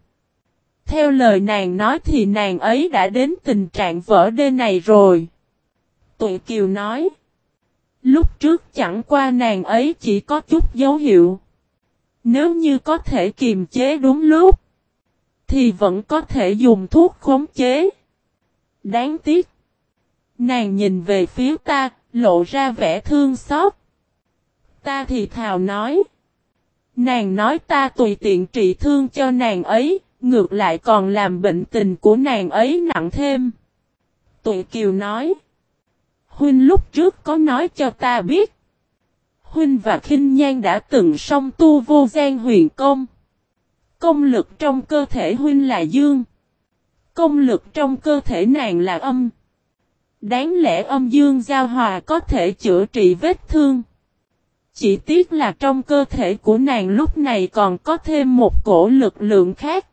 Theo lời nàng nói thì nàng ấy đã đến tình trạng vỡ đê này rồi. Tụi Kiều nói. Lúc trước chẳng qua nàng ấy chỉ có chút dấu hiệu. Nếu như có thể kiềm chế đúng lúc. Thì vẫn có thể dùng thuốc khống chế. Đáng tiếc. Nàng nhìn về phía ta, lộ ra vẻ thương xót. Ta thì thào nói. Nàng nói ta tùy tiện trị thương cho nàng ấy, ngược lại còn làm bệnh tình của nàng ấy nặng thêm. Tụi Kiều nói. Huynh lúc trước có nói cho ta biết. Huynh và Khinh Nhan đã từng song tu vô gian huyền công. Công lực trong cơ thể Huynh là dương. Công lực trong cơ thể nàng là âm. Đáng lẽ âm dương giao hòa có thể chữa trị vết thương. Chỉ tiếc là trong cơ thể của nàng lúc này còn có thêm một cổ lực lượng khác.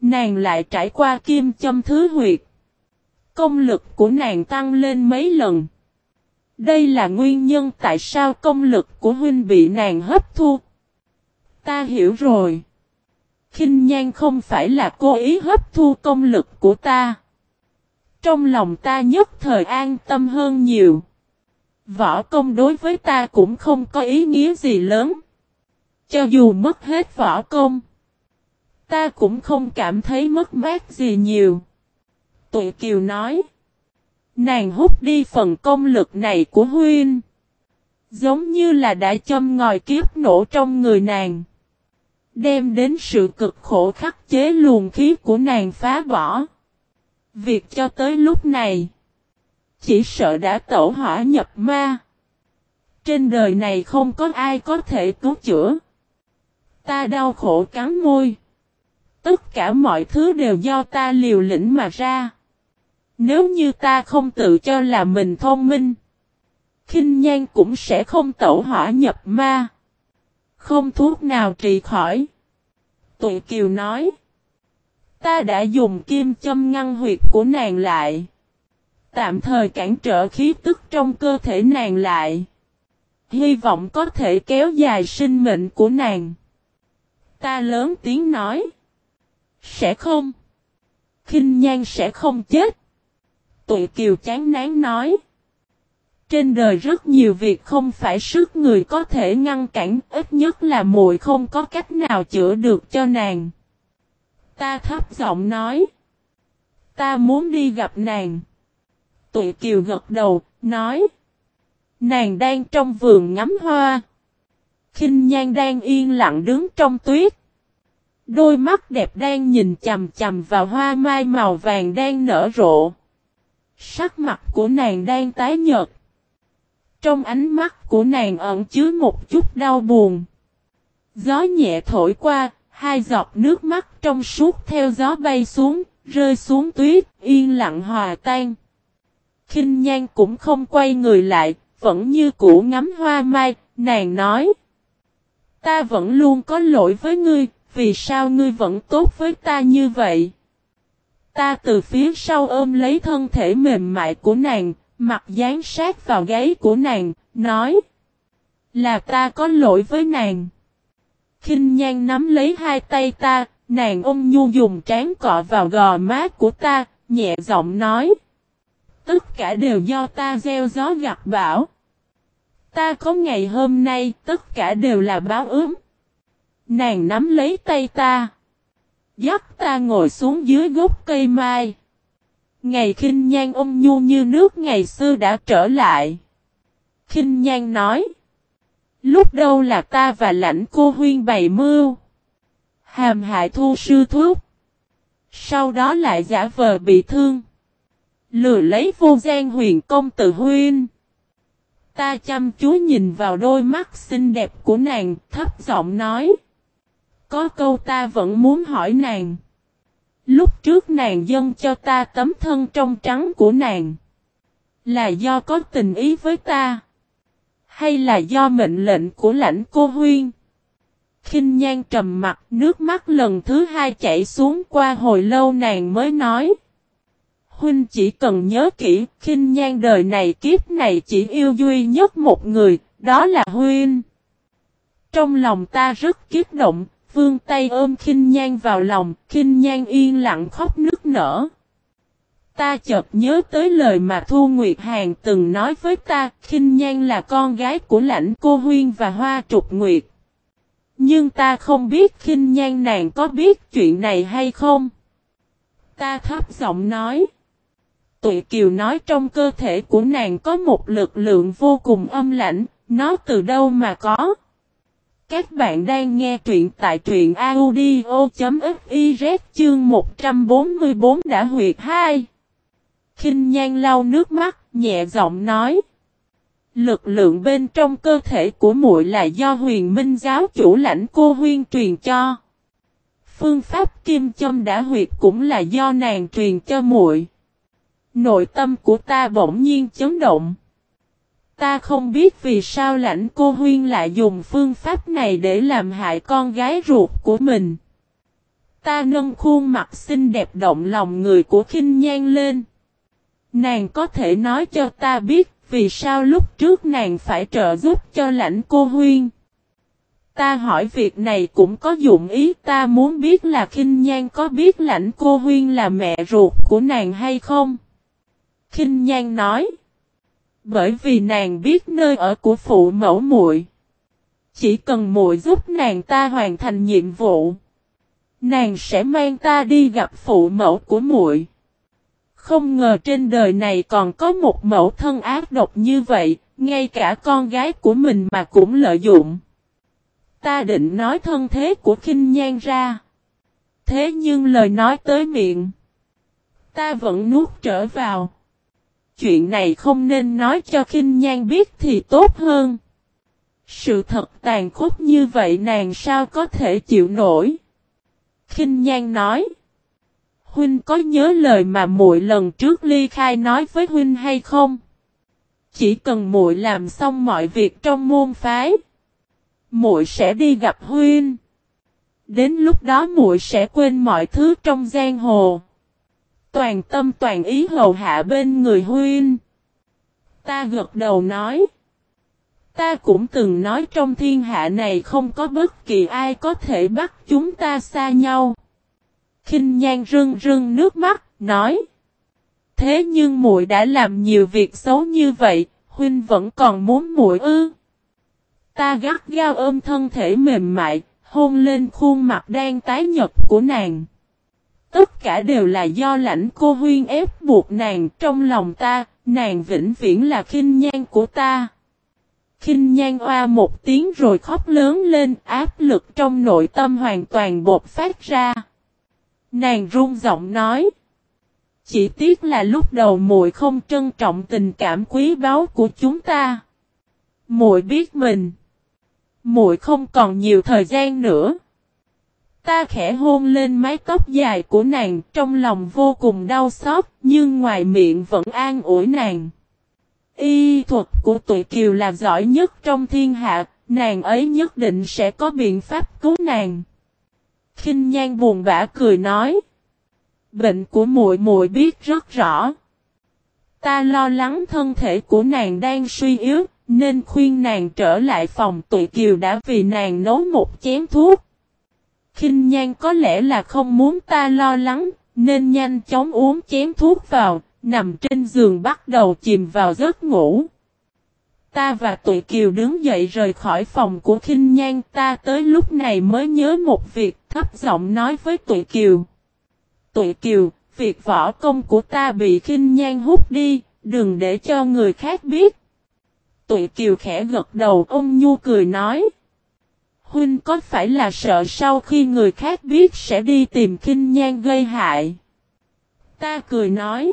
Nàng lại trải qua kim châm thứ huyệt. Công lực của nàng tăng lên mấy lần. Đây là nguyên nhân tại sao công lực của huynh bị nàng hấp thu. Ta hiểu rồi. Kinh nhan không phải là cố ý hấp thu công lực của ta. Trong lòng ta nhất thời an tâm hơn nhiều. Võ công đối với ta cũng không có ý nghĩa gì lớn. Cho dù mất hết võ công. Ta cũng không cảm thấy mất mát gì nhiều. Tụi Kiều nói. Nàng hút đi phần công lực này của Huyên, Giống như là đã châm ngòi kiếp nổ trong người nàng. Đem đến sự cực khổ khắc chế luồng khí của nàng phá bỏ. Việc cho tới lúc này. Chỉ sợ đã tổ hỏa nhập ma. Trên đời này không có ai có thể cứu chữa. Ta đau khổ cắn môi. Tất cả mọi thứ đều do ta liều lĩnh mà ra. Nếu như ta không tự cho là mình thông minh, khinh nhan cũng sẽ không tẩu hỏa nhập ma. Không thuốc nào trị khỏi. Tụi Kiều nói, ta đã dùng kim châm ngăn huyệt của nàng lại. Tạm thời cản trở khí tức trong cơ thể nàng lại. Hy vọng có thể kéo dài sinh mệnh của nàng. Ta lớn tiếng nói. Sẽ không. Kinh nhan sẽ không chết. Tụi kiều chán nán nói. Trên đời rất nhiều việc không phải sức người có thể ngăn cản, ít nhất là muội không có cách nào chữa được cho nàng. Ta thấp giọng nói. Ta muốn đi gặp nàng. Tụi kiều gật đầu, nói. Nàng đang trong vườn ngắm hoa. Kinh nhan đang yên lặng đứng trong tuyết. Đôi mắt đẹp đang nhìn chầm chầm vào hoa mai màu vàng đang nở rộ. Sắc mặt của nàng đang tái nhợt. Trong ánh mắt của nàng ẩn chứa một chút đau buồn. Gió nhẹ thổi qua, hai giọt nước mắt trong suốt theo gió bay xuống, rơi xuống tuyết, yên lặng hòa tan. Kinh nhan cũng không quay người lại, vẫn như cũ ngắm hoa mai, nàng nói. Ta vẫn luôn có lỗi với ngươi, vì sao ngươi vẫn tốt với ta như vậy? Ta từ phía sau ôm lấy thân thể mềm mại của nàng, mặt dán sát vào gáy của nàng, nói là ta có lỗi với nàng. Kinh nhan nắm lấy hai tay ta, nàng ôm nhu dùng trán cọ vào gò má của ta, nhẹ giọng nói. Tất cả đều do ta gieo gió gặt bão. Ta có ngày hôm nay, tất cả đều là báo ứng. Nàng nắm lấy tay ta. Dắt ta ngồi xuống dưới gốc cây mai. Ngày khinh nhan ôm nhu như nước ngày xưa đã trở lại. Khinh nhan nói. Lúc đâu là ta và lãnh cô huyên bày mưu. Hàm hại thu sư thuốc. Sau đó lại giả vờ bị thương. Lừa lấy vô gian huyền công từ huyên. Ta chăm chú nhìn vào đôi mắt xinh đẹp của nàng, thấp giọng nói. Có câu ta vẫn muốn hỏi nàng. Lúc trước nàng dâng cho ta tấm thân trong trắng của nàng. Là do có tình ý với ta. Hay là do mệnh lệnh của lãnh cô huyên. kinh nhan trầm mặt nước mắt lần thứ hai chảy xuống qua hồi lâu nàng mới nói. Huynh chỉ cần nhớ kỹ, kinh nhan đời này kiếp này chỉ yêu duy nhất một người, đó là Huynh. Trong lòng ta rất kiếp động, vương tay ôm khinh nhan vào lòng, khinh nhan yên lặng khóc nức nở. Ta chợt nhớ tới lời mà Thu Nguyệt Hàn từng nói với ta, khinh nhan là con gái của lãnh cô Huyên và Hoa Trục Nguyệt. Nhưng ta không biết khinh nhan nàng có biết chuyện này hay không. Ta thấp giọng nói. Tụi Kiều nói trong cơ thể của nàng có một lực lượng vô cùng âm lãnh, nó từ đâu mà có. Các bạn đang nghe truyện tại truyện audio.fiz chương 144 đã huyệt 2. Kinh nhan lau nước mắt, nhẹ giọng nói. Lực lượng bên trong cơ thể của muội là do huyền minh giáo chủ lãnh cô huyên truyền cho. Phương pháp kim châm đã huyệt cũng là do nàng truyền cho muội. Nội tâm của ta bỗng nhiên chấn động. Ta không biết vì sao lãnh cô Huyên lại dùng phương pháp này để làm hại con gái ruột của mình. Ta nâng khuôn mặt xinh đẹp động lòng người của khinh nhan lên. Nàng có thể nói cho ta biết vì sao lúc trước nàng phải trợ giúp cho lãnh cô Huyên. Ta hỏi việc này cũng có dụng ý, ta muốn biết là khinh nhan có biết lãnh cô Huyên là mẹ ruột của nàng hay không. Kinh Nhan nói. Bởi vì nàng biết nơi ở của phụ mẫu muội. Chỉ cần muội giúp nàng ta hoàn thành nhiệm vụ, nàng sẽ mang ta đi gặp phụ mẫu của muội. Không ngờ trên đời này còn có một mẫu thân ác độc như vậy, ngay cả con gái của mình mà cũng lợi dụng. Ta định nói thân thế của khinh nhan ra. Thế nhưng lời nói tới miệng, ta vẫn nuốt trở vào chuyện này không nên nói cho khinh nhan biết thì tốt hơn. Sự thật tàn khốc như vậy nàng sao có thể chịu nổi. Khinh nhan nói. Huynh có nhớ lời mà muội lần trước ly khai nói với Huynh hay không? Chỉ cần muội làm xong mọi việc trong môn phái. muội sẽ đi gặp Huynh. Đến lúc đó muội sẽ quên mọi thứ trong giang hồ. Toàn tâm toàn ý hầu hạ bên người huynh. Ta gật đầu nói. Ta cũng từng nói trong thiên hạ này không có bất kỳ ai có thể bắt chúng ta xa nhau. kinh nhan rưng rưng nước mắt, nói. Thế nhưng muội đã làm nhiều việc xấu như vậy, huynh vẫn còn muốn muội ư? Ta gắt gao ôm thân thể mềm mại, hôn lên khuôn mặt đang tái nhật của nàng. Tất cả đều là do lãnh cô huyên ép buộc nàng trong lòng ta, nàng vĩnh viễn là khinh nhan của ta. Khinh nhan oa một tiếng rồi khóc lớn lên áp lực trong nội tâm hoàn toàn bột phát ra. Nàng run giọng nói. Chỉ tiếc là lúc đầu muội không trân trọng tình cảm quý báu của chúng ta. Muội biết mình. Muội không còn nhiều thời gian nữa. Ta khẽ hôn lên mái tóc dài của nàng trong lòng vô cùng đau xót nhưng ngoài miệng vẫn an ủi nàng. Y thuật của tụi kiều là giỏi nhất trong thiên hạ, nàng ấy nhất định sẽ có biện pháp cứu nàng. Kinh Nhan buồn bã cười nói. Bệnh của muội muội biết rất rõ. Ta lo lắng thân thể của nàng đang suy yếu, nên khuyên nàng trở lại phòng tụi kiều đã vì nàng nấu một chén thuốc. Kinh Nhan có lẽ là không muốn ta lo lắng, nên nhanh chóng uống chén thuốc vào, nằm trên giường bắt đầu chìm vào giấc ngủ. Ta và tụi kiều đứng dậy rời khỏi phòng của khinh nhan ta tới lúc này mới nhớ một việc thấp giọng nói với tụi kiều. Tụi kiều, việc võ công của ta bị khinh nhan hút đi, đừng để cho người khác biết. Tụi kiều khẽ gật đầu ông Nhu cười nói. Huynh có phải là sợ sau khi người khác biết sẽ đi tìm khinh nhan gây hại? Ta cười nói.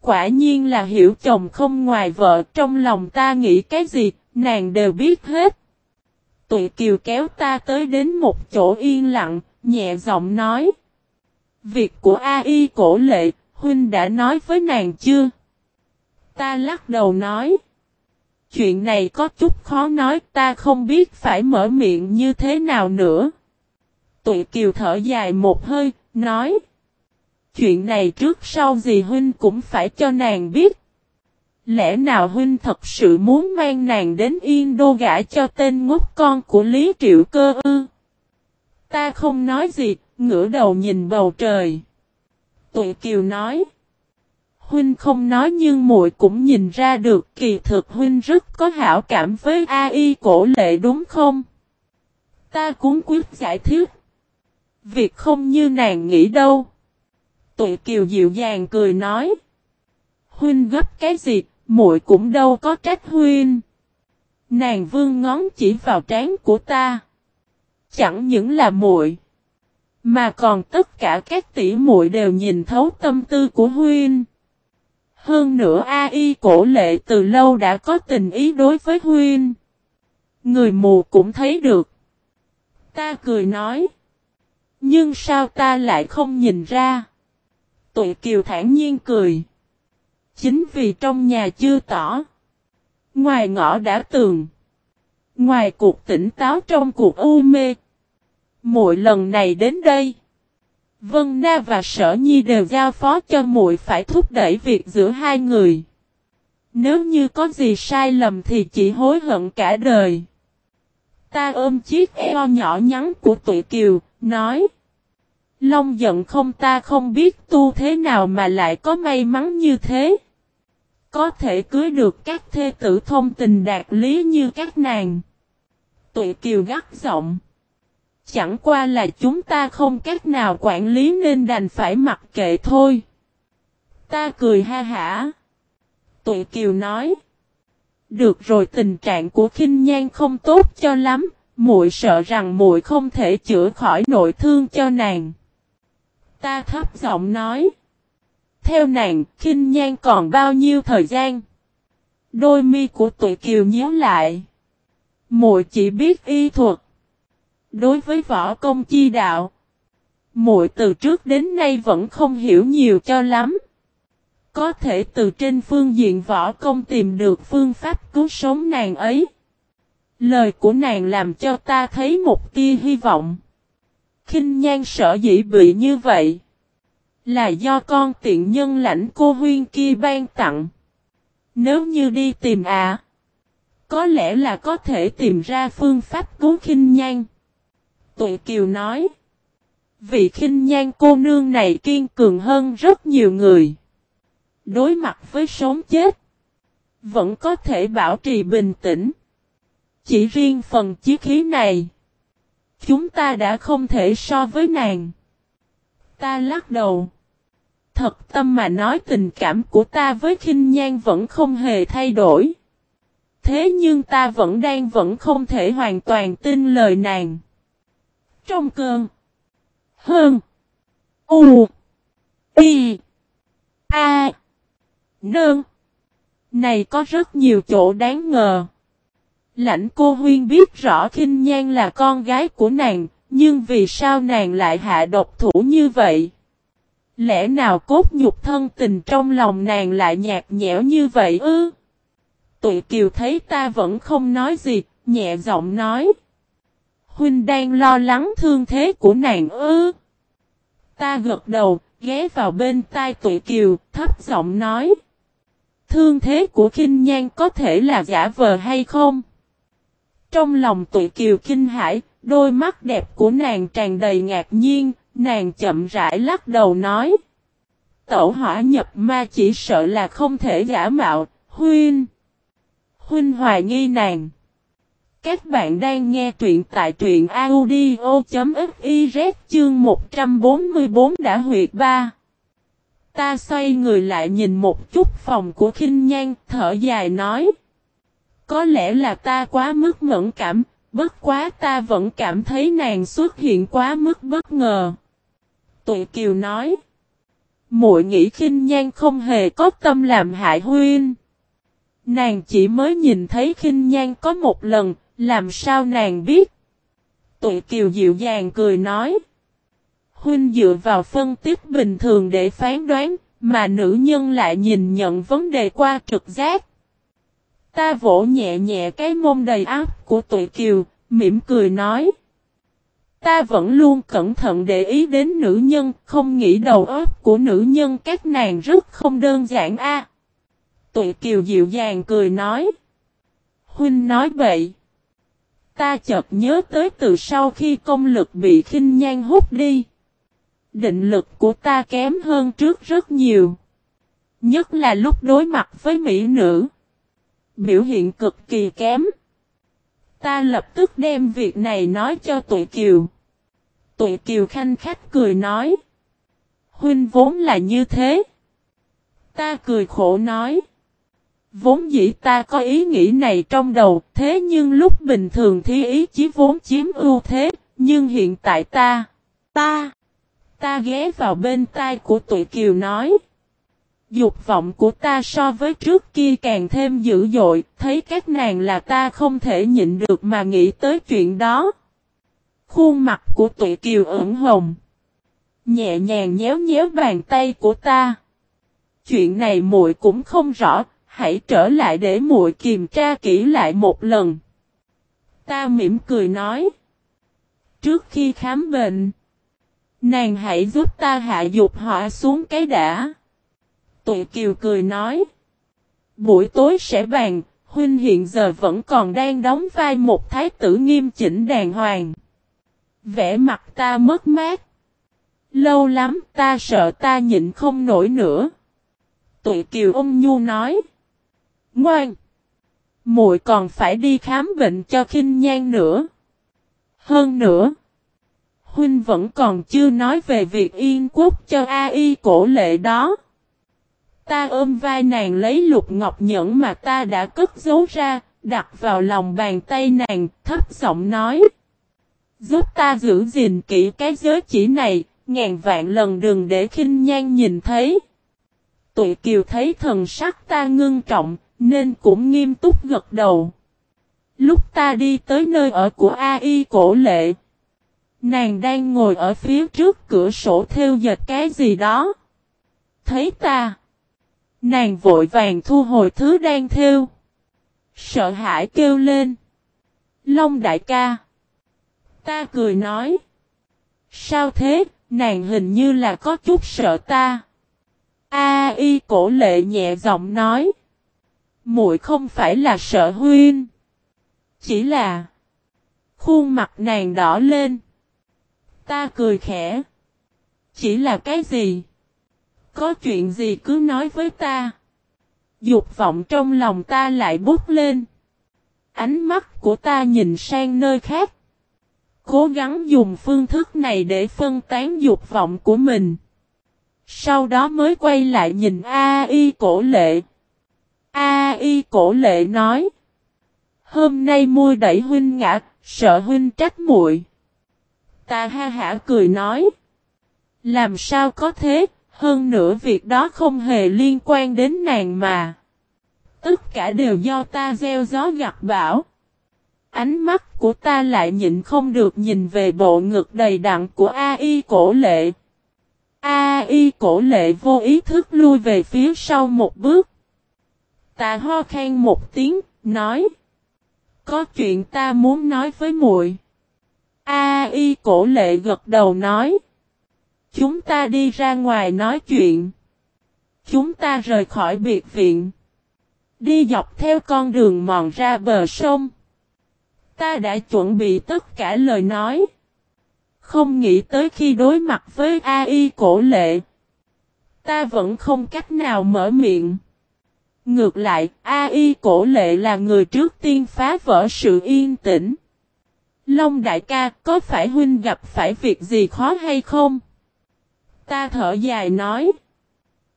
Quả nhiên là hiểu chồng không ngoài vợ trong lòng ta nghĩ cái gì, nàng đều biết hết. Tụi kiều kéo ta tới đến một chỗ yên lặng, nhẹ giọng nói. Việc của A.I. cổ lệ, Huynh đã nói với nàng chưa? Ta lắc đầu nói. Chuyện này có chút khó nói, ta không biết phải mở miệng như thế nào nữa. Tụi kiều thở dài một hơi, nói. Chuyện này trước sau gì huynh cũng phải cho nàng biết. Lẽ nào huynh thật sự muốn mang nàng đến yên đô gã cho tên ngốc con của Lý Triệu Cơ ư? Ta không nói gì, ngửa đầu nhìn bầu trời. Tụi Kiều nói. Huynh không nói nhưng muội cũng nhìn ra được kỳ thực Huynh rất có hảo cảm với AI cổ lệ đúng không? Ta cũng quyết giải thích. Việc không như nàng nghĩ đâu. Tụi kiều dịu dàng cười nói. Huynh gấp cái gì, muội cũng đâu có trách huynh. Nàng vương ngón chỉ vào trán của ta. Chẳng những là muội, mà còn tất cả các tỷ muội đều nhìn thấu tâm tư của huynh. Hơn nữa AI cổ lệ từ lâu đã có tình ý đối với huynh. Người mù cũng thấy được. Ta cười nói. Nhưng sao ta lại không nhìn ra? Tụi Kiều thản nhiên cười. Chính vì trong nhà chưa tỏ. Ngoài ngõ đã tường. Ngoài cuộc tỉnh táo trong cuộc u mê. Mỗi lần này đến đây. Vân Na và Sở Nhi đều giao phó cho muội phải thúc đẩy việc giữa hai người. Nếu như có gì sai lầm thì chỉ hối hận cả đời. Ta ôm chiếc eo nhỏ nhắn của tụi Kiều, nói. Long giận không ta không biết tu thế nào mà lại có may mắn như thế. Có thể cưới được các thê tử thông tình đạt lý như các nàng. Tụi kiều gắt giọng. Chẳng qua là chúng ta không cách nào quản lý nên đành phải mặc kệ thôi. Ta cười ha hả. Tụi kiều nói. Được rồi tình trạng của khinh nhan không tốt cho lắm. muội sợ rằng muội không thể chữa khỏi nội thương cho nàng. Ta thấp giọng nói. Theo nàng, khinh nhan còn bao nhiêu thời gian? Đôi mi của tụi kiều nhíu lại. Muội chỉ biết y thuật. Đối với võ công chi đạo. Muội từ trước đến nay vẫn không hiểu nhiều cho lắm. Có thể từ trên phương diện võ công tìm được phương pháp cứu sống nàng ấy. Lời của nàng làm cho ta thấy một tia hy vọng khinh nhan sợ dĩ bị như vậy. Là do con tiện nhân lãnh cô huyên kia ban tặng. Nếu như đi tìm à. Có lẽ là có thể tìm ra phương pháp cứu khinh nhan. Tụi Kiều nói. Vị khinh nhan cô nương này kiên cường hơn rất nhiều người. Đối mặt với sống chết. Vẫn có thể bảo trì bình tĩnh. Chỉ riêng phần chí khí này. Chúng ta đã không thể so với nàng. Ta lắc đầu. Thật tâm mà nói tình cảm của ta với khinh nhan vẫn không hề thay đổi. Thế nhưng ta vẫn đang vẫn không thể hoàn toàn tin lời nàng. Trong cơn. Hơn. U. Y. A. Nương. Này có rất nhiều chỗ đáng ngờ. Lãnh cô huyên biết rõ khinh nhan là con gái của nàng, nhưng vì sao nàng lại hạ độc thủ như vậy? Lẽ nào cốt nhục thân tình trong lòng nàng lại nhạt nhẽo như vậy ư? Tụi kiều thấy ta vẫn không nói gì, nhẹ giọng nói. Huynh đang lo lắng thương thế của nàng ư. Ta gật đầu, ghé vào bên tai tụi kiều, thấp giọng nói. Thương thế của khinh nhan có thể là giả vờ hay không? Trong lòng tụi kiều kinh hãi, đôi mắt đẹp của nàng tràn đầy ngạc nhiên, nàng chậm rãi lắc đầu nói. Tẩu hỏa nhập ma chỉ sợ là không thể giả mạo, huynh. Huynh hoài nghi nàng. Các bạn đang nghe truyện tại truyện audio.fiz chương 144 đã huyệt ba. Ta xoay người lại nhìn một chút phòng của khinh nhan, thở dài nói. Có lẽ là ta quá mức mẫn cảm, bất quá ta vẫn cảm thấy nàng xuất hiện quá mức bất ngờ. Tụi Kiều nói. muội nghĩ khinh nhan không hề có tâm làm hại huynh. Nàng chỉ mới nhìn thấy khinh nhan có một lần, làm sao nàng biết? Tụi Kiều dịu dàng cười nói. Huynh dựa vào phân tích bình thường để phán đoán, mà nữ nhân lại nhìn nhận vấn đề qua trực giác. Ta vỗ nhẹ nhẹ cái mông đầy áp của tụi Kiều, mỉm cười nói. Ta vẫn luôn cẩn thận để ý đến nữ nhân, không nghĩ đầu óc của nữ nhân các nàng rất không đơn giản a. À, tụi Kiều dịu dàng cười nói. Huynh nói vậy. Ta chợt nhớ tới từ sau khi công lực bị khinh nhan hút đi. Định lực của ta kém hơn trước rất nhiều. Nhất là lúc đối mặt với mỹ nữ. Biểu hiện cực kỳ kém. Ta lập tức đem việc này nói cho tụi Kiều. Tụi Kiều khanh khách cười nói. Huynh vốn là như thế. Ta cười khổ nói. Vốn dĩ ta có ý nghĩ này trong đầu, thế nhưng lúc bình thường thì ý chí vốn chiếm ưu thế, nhưng hiện tại ta, ta, ta ghé vào bên tai của tụi Kiều nói. Dục vọng của ta so với trước kia càng thêm dữ dội, thấy các nàng là ta không thể nhịn được mà nghĩ tới chuyện đó. Khuôn mặt của tụi Kiều ửng hồng. Nhẹ nhàng nhéo nhéo bàn tay của ta. Chuyện này muội cũng không rõ, hãy trở lại để muội kiểm tra kỹ lại một lần. Ta mỉm cười nói. Trước khi khám bệnh, nàng hãy giúp ta hạ dục họ xuống cái đã. Tụi Kiều cười nói. Buổi tối sẽ bàn, huynh hiện giờ vẫn còn đang đóng vai một thái tử nghiêm chỉnh đàng hoàng. Vẽ mặt ta mất mát. Lâu lắm ta sợ ta nhịn không nổi nữa. Tụi Kiều ôm Nhu nói. Ngoan! muội còn phải đi khám bệnh cho khinh nhan nữa. Hơn nữa, Huynh vẫn còn chưa nói về việc yên quốc cho AI cổ lệ đó. Ta ôm vai nàng lấy lục ngọc nhẫn mà ta đã cất giấu ra, đặt vào lòng bàn tay nàng, thấp giọng nói. Giúp ta giữ gìn kỹ cái giới chỉ này, ngàn vạn lần đừng để khinh nhan nhìn thấy. Tụi kiều thấy thần sắc ta ngưng trọng, nên cũng nghiêm túc gật đầu. Lúc ta đi tới nơi ở của AI cổ lệ. Nàng đang ngồi ở phía trước cửa sổ theo dệt cái gì đó. Thấy ta. Nàng vội vàng thu hồi thứ đang theo. Sợ hãi kêu lên. Long đại ca. Ta cười nói. Sao thế, nàng hình như là có chút sợ ta. A y cổ lệ nhẹ giọng nói muội không phải là sợ huyên. Chỉ là, khuôn mặt nàng đỏ lên. Ta cười khẽ. Chỉ là cái gì? Có chuyện gì cứ nói với ta. Dục vọng trong lòng ta lại bút lên. Ánh mắt của ta nhìn sang nơi khác. Cố gắng dùng phương thức này để phân tán dục vọng của mình. Sau đó mới quay lại nhìn A y cổ lệ. Y cổ lệ nói. Hôm nay môi đẩy huynh ngã, sợ huynh trách muội. Ta ha hả cười nói. Làm sao có thế, hơn nữa việc đó không hề liên quan đến nàng mà. Tất cả đều do ta gieo gió gặt bão. Ánh mắt của ta lại nhịn không được nhìn về bộ ngực đầy đặn của A.I. cổ lệ. A.I. cổ lệ vô ý thức lui về phía sau một bước. Ta ho khen một tiếng, nói. Có chuyện ta muốn nói với muội. A y cổ lệ gật đầu nói. Chúng ta đi ra ngoài nói chuyện. Chúng ta rời khỏi biệt viện. Đi dọc theo con đường mòn ra bờ sông. Ta đã chuẩn bị tất cả lời nói. Không nghĩ tới khi đối mặt với AI cổ lệ. Ta vẫn không cách nào mở miệng. Ngược lại, a i cổ lệ là người trước tiên phá vỡ sự yên tĩnh. Long đại ca, có phải huynh gặp phải việc gì khó hay không? Ta thở dài nói.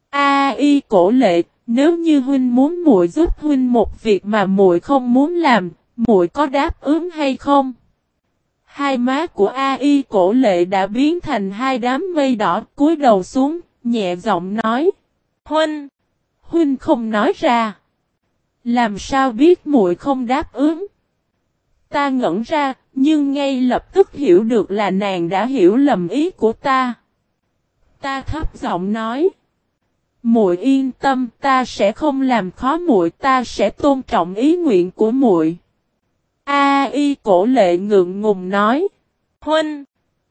a i cổ lệ, nếu như huynh muốn muội giúp huynh một việc mà muội không muốn làm, muội có đáp ứng hay không? Hai má của a i cổ lệ đã biến thành hai đám mây đỏ, cúi đầu xuống, nhẹ giọng nói: "Huynh, huynh không nói ra. Làm sao biết muội không đáp ứng?" Ta ngẩn ra, nhưng ngay lập tức hiểu được là nàng đã hiểu lầm ý của ta. Ta thấp giọng nói: "Muội yên tâm, ta sẽ không làm khó muội, ta sẽ tôn trọng ý nguyện của muội." A y cổ lệ ngượng ngùng nói. Huynh.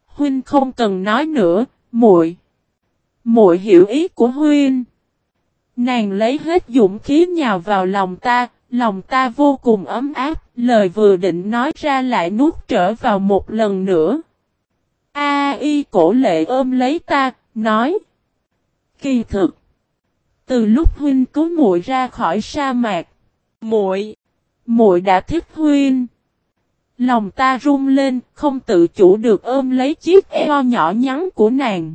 Huynh không cần nói nữa, muội. muội hiểu ý của Huynh. Nàng lấy hết dũng khí nhào vào lòng ta, lòng ta vô cùng ấm áp, lời vừa định nói ra lại nuốt trở vào một lần nữa. A y cổ lệ ôm lấy ta, nói. Kỳ thực. Từ lúc huynh cứu muội ra khỏi sa mạc, muội muội đã thích huynh. Lòng ta run lên, không tự chủ được ôm lấy chiếc eo nhỏ nhắn của nàng.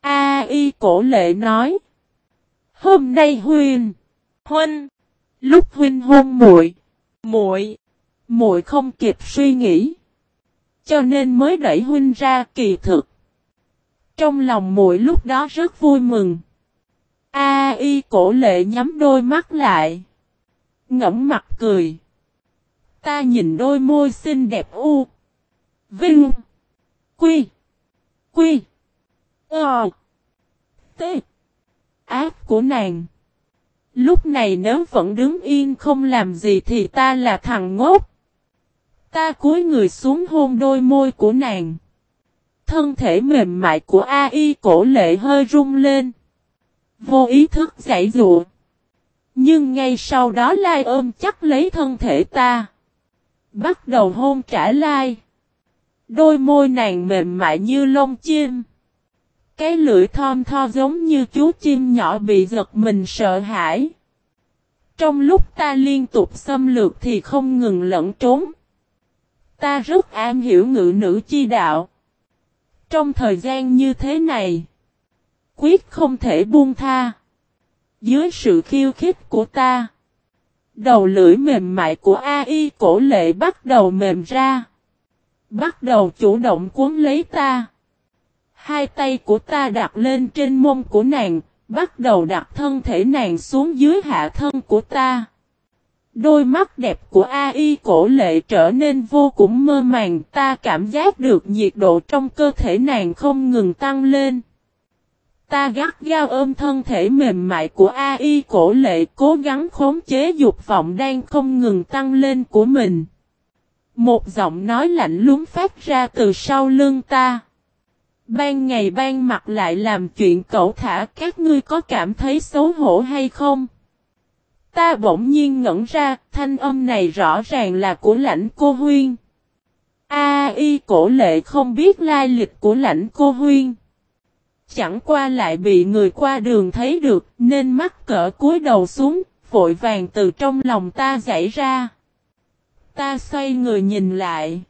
A y cổ lệ nói. Hôm nay huynh, huynh, lúc huynh hôn muội, muội, muội không kịp suy nghĩ, cho nên mới đẩy huynh ra kỳ thực. Trong lòng muội lúc đó rất vui mừng. A y cổ lệ nhắm đôi mắt lại. Ngẫm mặt cười. Ta nhìn đôi môi xinh đẹp u. Vinh. Quy. Quy. Ờ. T. Ác của nàng. Lúc này nếu vẫn đứng yên không làm gì thì ta là thằng ngốc. Ta cúi người xuống hôn đôi môi của nàng. Thân thể mềm mại của AI cổ lệ hơi rung lên. Vô ý thức giải dụa. Nhưng ngay sau đó Lai ôm chắc lấy thân thể ta. Bắt đầu hôn trả lai. Đôi môi nàng mềm mại như lông chim. Cái lưỡi thom tho giống như chú chim nhỏ bị giật mình sợ hãi. Trong lúc ta liên tục xâm lược thì không ngừng lẫn trốn. Ta rất am hiểu ngự nữ chi đạo. Trong thời gian như thế này, quyết không thể buông tha. Dưới sự khiêu khích của ta, đầu lưỡi mềm mại của AI cổ lệ bắt đầu mềm ra. Bắt đầu chủ động cuốn lấy ta. Hai tay của ta đặt lên trên mông của nàng, bắt đầu đặt thân thể nàng xuống dưới hạ thân của ta. Đôi mắt đẹp của AI cổ lệ trở nên vô cùng mơ màng, ta cảm giác được nhiệt độ trong cơ thể nàng không ngừng tăng lên. Ta gắt gao ôm thân thể mềm mại của AI cổ lệ cố gắng khống chế dục vọng đang không ngừng tăng lên của mình. Một giọng nói lạnh lúng phát ra từ sau lưng ta. Ban ngày ban mặt lại làm chuyện cậu thả các ngươi có cảm thấy xấu hổ hay không? Ta bỗng nhiên ngẩn ra, thanh âm này rõ ràng là của lãnh cô huyên. A y cổ lệ không biết lai lịch của lãnh cô huyên. Chẳng qua lại bị người qua đường thấy được nên mắt cỡ cúi đầu xuống, vội vàng từ trong lòng ta giải ra. Ta xoay người nhìn lại.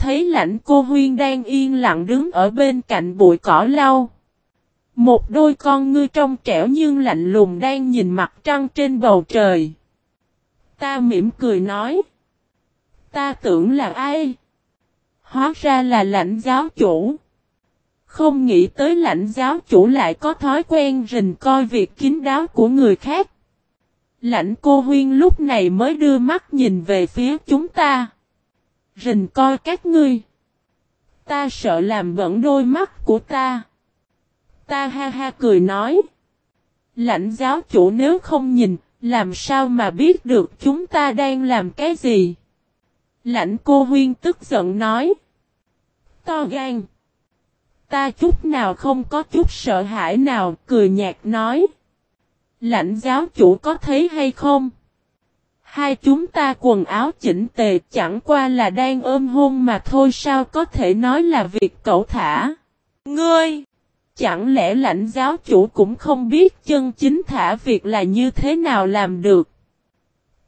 Thấy lãnh cô huyên đang yên lặng đứng ở bên cạnh bụi cỏ lau. Một đôi con ngươi trong trẻo nhưng lạnh lùng đang nhìn mặt trăng trên bầu trời. Ta mỉm cười nói. Ta tưởng là ai? Hóa ra là lãnh giáo chủ. Không nghĩ tới lãnh giáo chủ lại có thói quen rình coi việc kín đáo của người khác. Lãnh cô huyên lúc này mới đưa mắt nhìn về phía chúng ta. Rình coi các ngươi. Ta sợ làm bẩn đôi mắt của ta. Ta ha ha cười nói. Lãnh giáo chủ nếu không nhìn, làm sao mà biết được chúng ta đang làm cái gì? Lãnh cô huyên tức giận nói. To gan. Ta chút nào không có chút sợ hãi nào, cười nhạt nói. Lãnh giáo chủ có thấy hay không? Hai chúng ta quần áo chỉnh tề chẳng qua là đang ôm hôn mà thôi sao có thể nói là việc cậu thả. Ngươi! Chẳng lẽ lãnh giáo chủ cũng không biết chân chính thả việc là như thế nào làm được?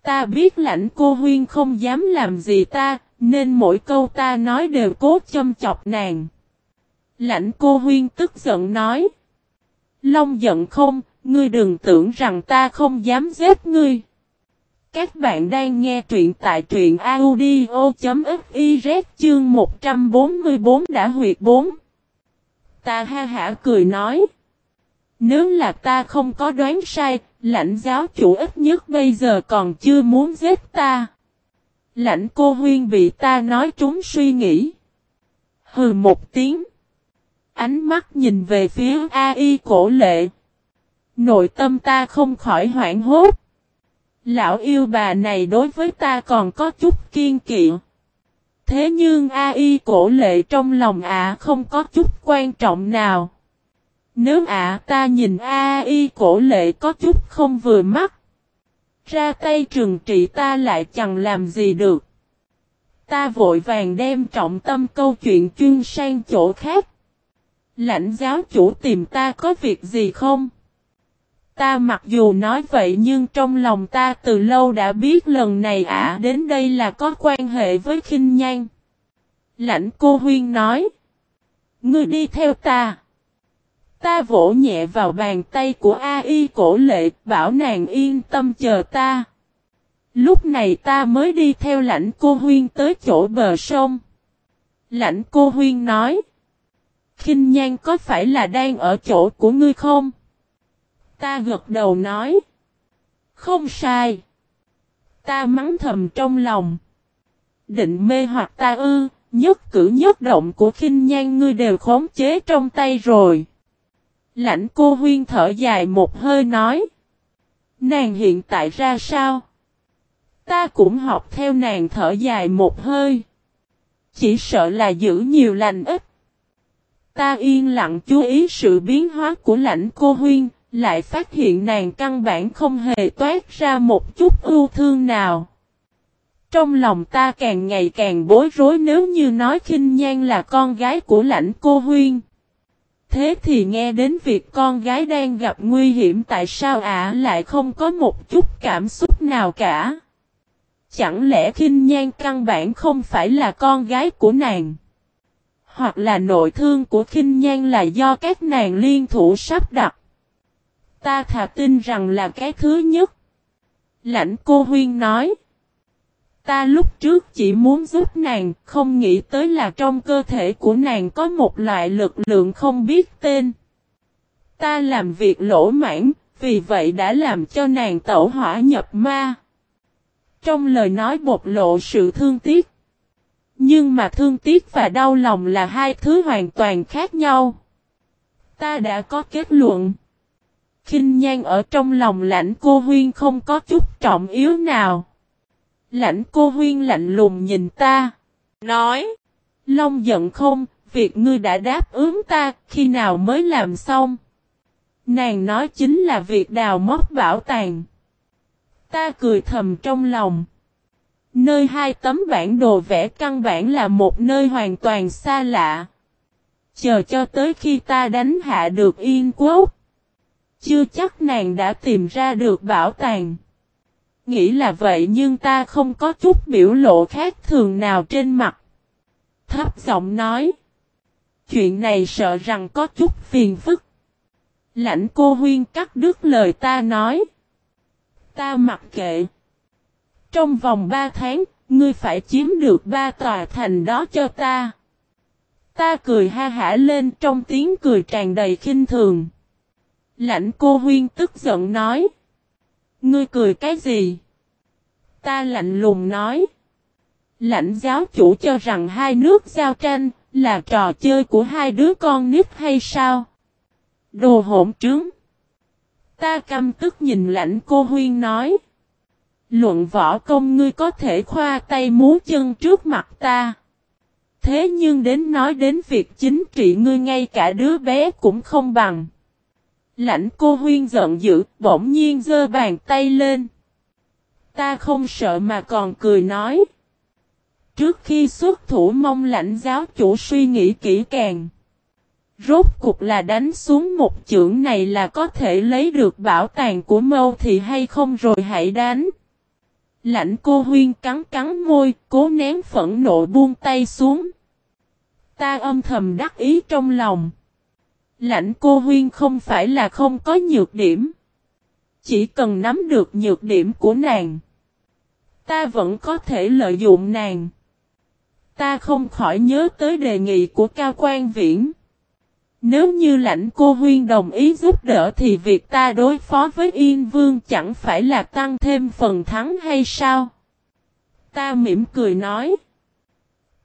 Ta biết lãnh cô huyên không dám làm gì ta, nên mỗi câu ta nói đều cố châm chọc nàng. Lãnh cô huyên tức giận nói. Long giận không, ngươi đừng tưởng rằng ta không dám giết ngươi. Các bạn đang nghe truyện tại truyện audio.fiz chương 144 đã huyệt 4. Ta ha hả cười nói. Nếu là ta không có đoán sai, lãnh giáo chủ ít nhất bây giờ còn chưa muốn giết ta. Lãnh cô huyên bị ta nói trúng suy nghĩ. Hừ một tiếng. Ánh mắt nhìn về phía AI cổ lệ. Nội tâm ta không khỏi hoảng hốt. Lão yêu bà này đối với ta còn có chút kiên kỵ. Thế nhưng AI cổ lệ trong lòng ả không có chút quan trọng nào. Nếu ả ta nhìn AI cổ lệ có chút không vừa mắt. Ra tay trừng trị ta lại chẳng làm gì được. Ta vội vàng đem trọng tâm câu chuyện chuyên sang chỗ khác. Lãnh giáo chủ tìm ta có việc gì không? Ta mặc dù nói vậy nhưng trong lòng ta từ lâu đã biết lần này ả đến đây là có quan hệ với khinh nhan. Lãnh cô huyên nói. Ngươi đi theo ta. Ta vỗ nhẹ vào bàn tay của A.I. cổ lệ, bảo nàng yên tâm chờ ta. Lúc này ta mới đi theo lãnh cô huyên tới chỗ bờ sông. Lãnh cô huyên nói. kinh nhan có phải là đang ở chỗ của ngươi không? Ta gật đầu nói. Không sai. Ta mắng thầm trong lòng. Định mê hoặc ta ư, nhất cử nhất động của khinh nhan ngươi đều khống chế trong tay rồi. Lãnh cô huyên thở dài một hơi nói. Nàng hiện tại ra sao? Ta cũng học theo nàng thở dài một hơi. Chỉ sợ là giữ nhiều lành ít. Ta yên lặng chú ý sự biến hóa của lãnh cô huyên, lại phát hiện nàng căn bản không hề toát ra một chút ưu thương nào. Trong lòng ta càng ngày càng bối rối nếu như nói khinh nhan là con gái của lãnh cô huyên. Thế thì nghe đến việc con gái đang gặp nguy hiểm tại sao ả lại không có một chút cảm xúc nào cả. Chẳng lẽ khinh nhan căn bản không phải là con gái của nàng? Hoặc là nội thương của khinh nhan là do các nàng liên thủ sắp đặt? Ta thà tin rằng là cái thứ nhất. Lãnh cô huyên nói. Ta lúc trước chỉ muốn giúp nàng, không nghĩ tới là trong cơ thể của nàng có một loại lực lượng không biết tên. Ta làm việc lỗ mãn, vì vậy đã làm cho nàng tẩu hỏa nhập ma. Trong lời nói bộc lộ sự thương tiếc. Nhưng mà thương tiếc và đau lòng là hai thứ hoàn toàn khác nhau. Ta đã có kết luận khinh nhan ở trong lòng lãnh cô huyên không có chút trọng yếu nào. Lãnh cô huyên lạnh lùng nhìn ta. Nói. Long giận không, việc ngươi đã đáp ứng ta, khi nào mới làm xong. Nàng nói chính là việc đào móc bảo tàng. Ta cười thầm trong lòng. Nơi hai tấm bản đồ vẽ căn bản là một nơi hoàn toàn xa lạ. Chờ cho tới khi ta đánh hạ được yên quốc. Chưa chắc nàng đã tìm ra được bảo tàng. Nghĩ là vậy nhưng ta không có chút biểu lộ khác thường nào trên mặt. Thấp giọng nói. Chuyện này sợ rằng có chút phiền phức. Lãnh cô huyên cắt đứt lời ta nói. Ta mặc kệ. Trong vòng ba tháng, ngươi phải chiếm được ba tòa thành đó cho ta. Ta cười ha hả lên trong tiếng cười tràn đầy khinh thường. Lãnh cô huyên tức giận nói. Ngươi cười cái gì? Ta lạnh lùng nói. Lãnh giáo chủ cho rằng hai nước giao tranh là trò chơi của hai đứa con nít hay sao? Đồ hỗn trướng. Ta căm tức nhìn lãnh cô huyên nói. Luận võ công ngươi có thể khoa tay múa chân trước mặt ta. Thế nhưng đến nói đến việc chính trị ngươi ngay cả đứa bé cũng không bằng. Lãnh cô huyên giận dữ, bỗng nhiên giơ bàn tay lên. Ta không sợ mà còn cười nói. Trước khi xuất thủ mong lãnh giáo chủ suy nghĩ kỹ càng. Rốt cục là đánh xuống một chưởng này là có thể lấy được bảo tàng của mâu thì hay không rồi hãy đánh. Lãnh cô huyên cắn cắn môi, cố nén phẫn nộ buông tay xuống. Ta âm thầm đắc ý trong lòng. Lãnh cô huyên không phải là không có nhược điểm. Chỉ cần nắm được nhược điểm của nàng. Ta vẫn có thể lợi dụng nàng. Ta không khỏi nhớ tới đề nghị của Cao Quan Viễn. Nếu như lãnh cô huyên đồng ý giúp đỡ thì việc ta đối phó với Yên Vương chẳng phải là tăng thêm phần thắng hay sao? Ta mỉm cười nói.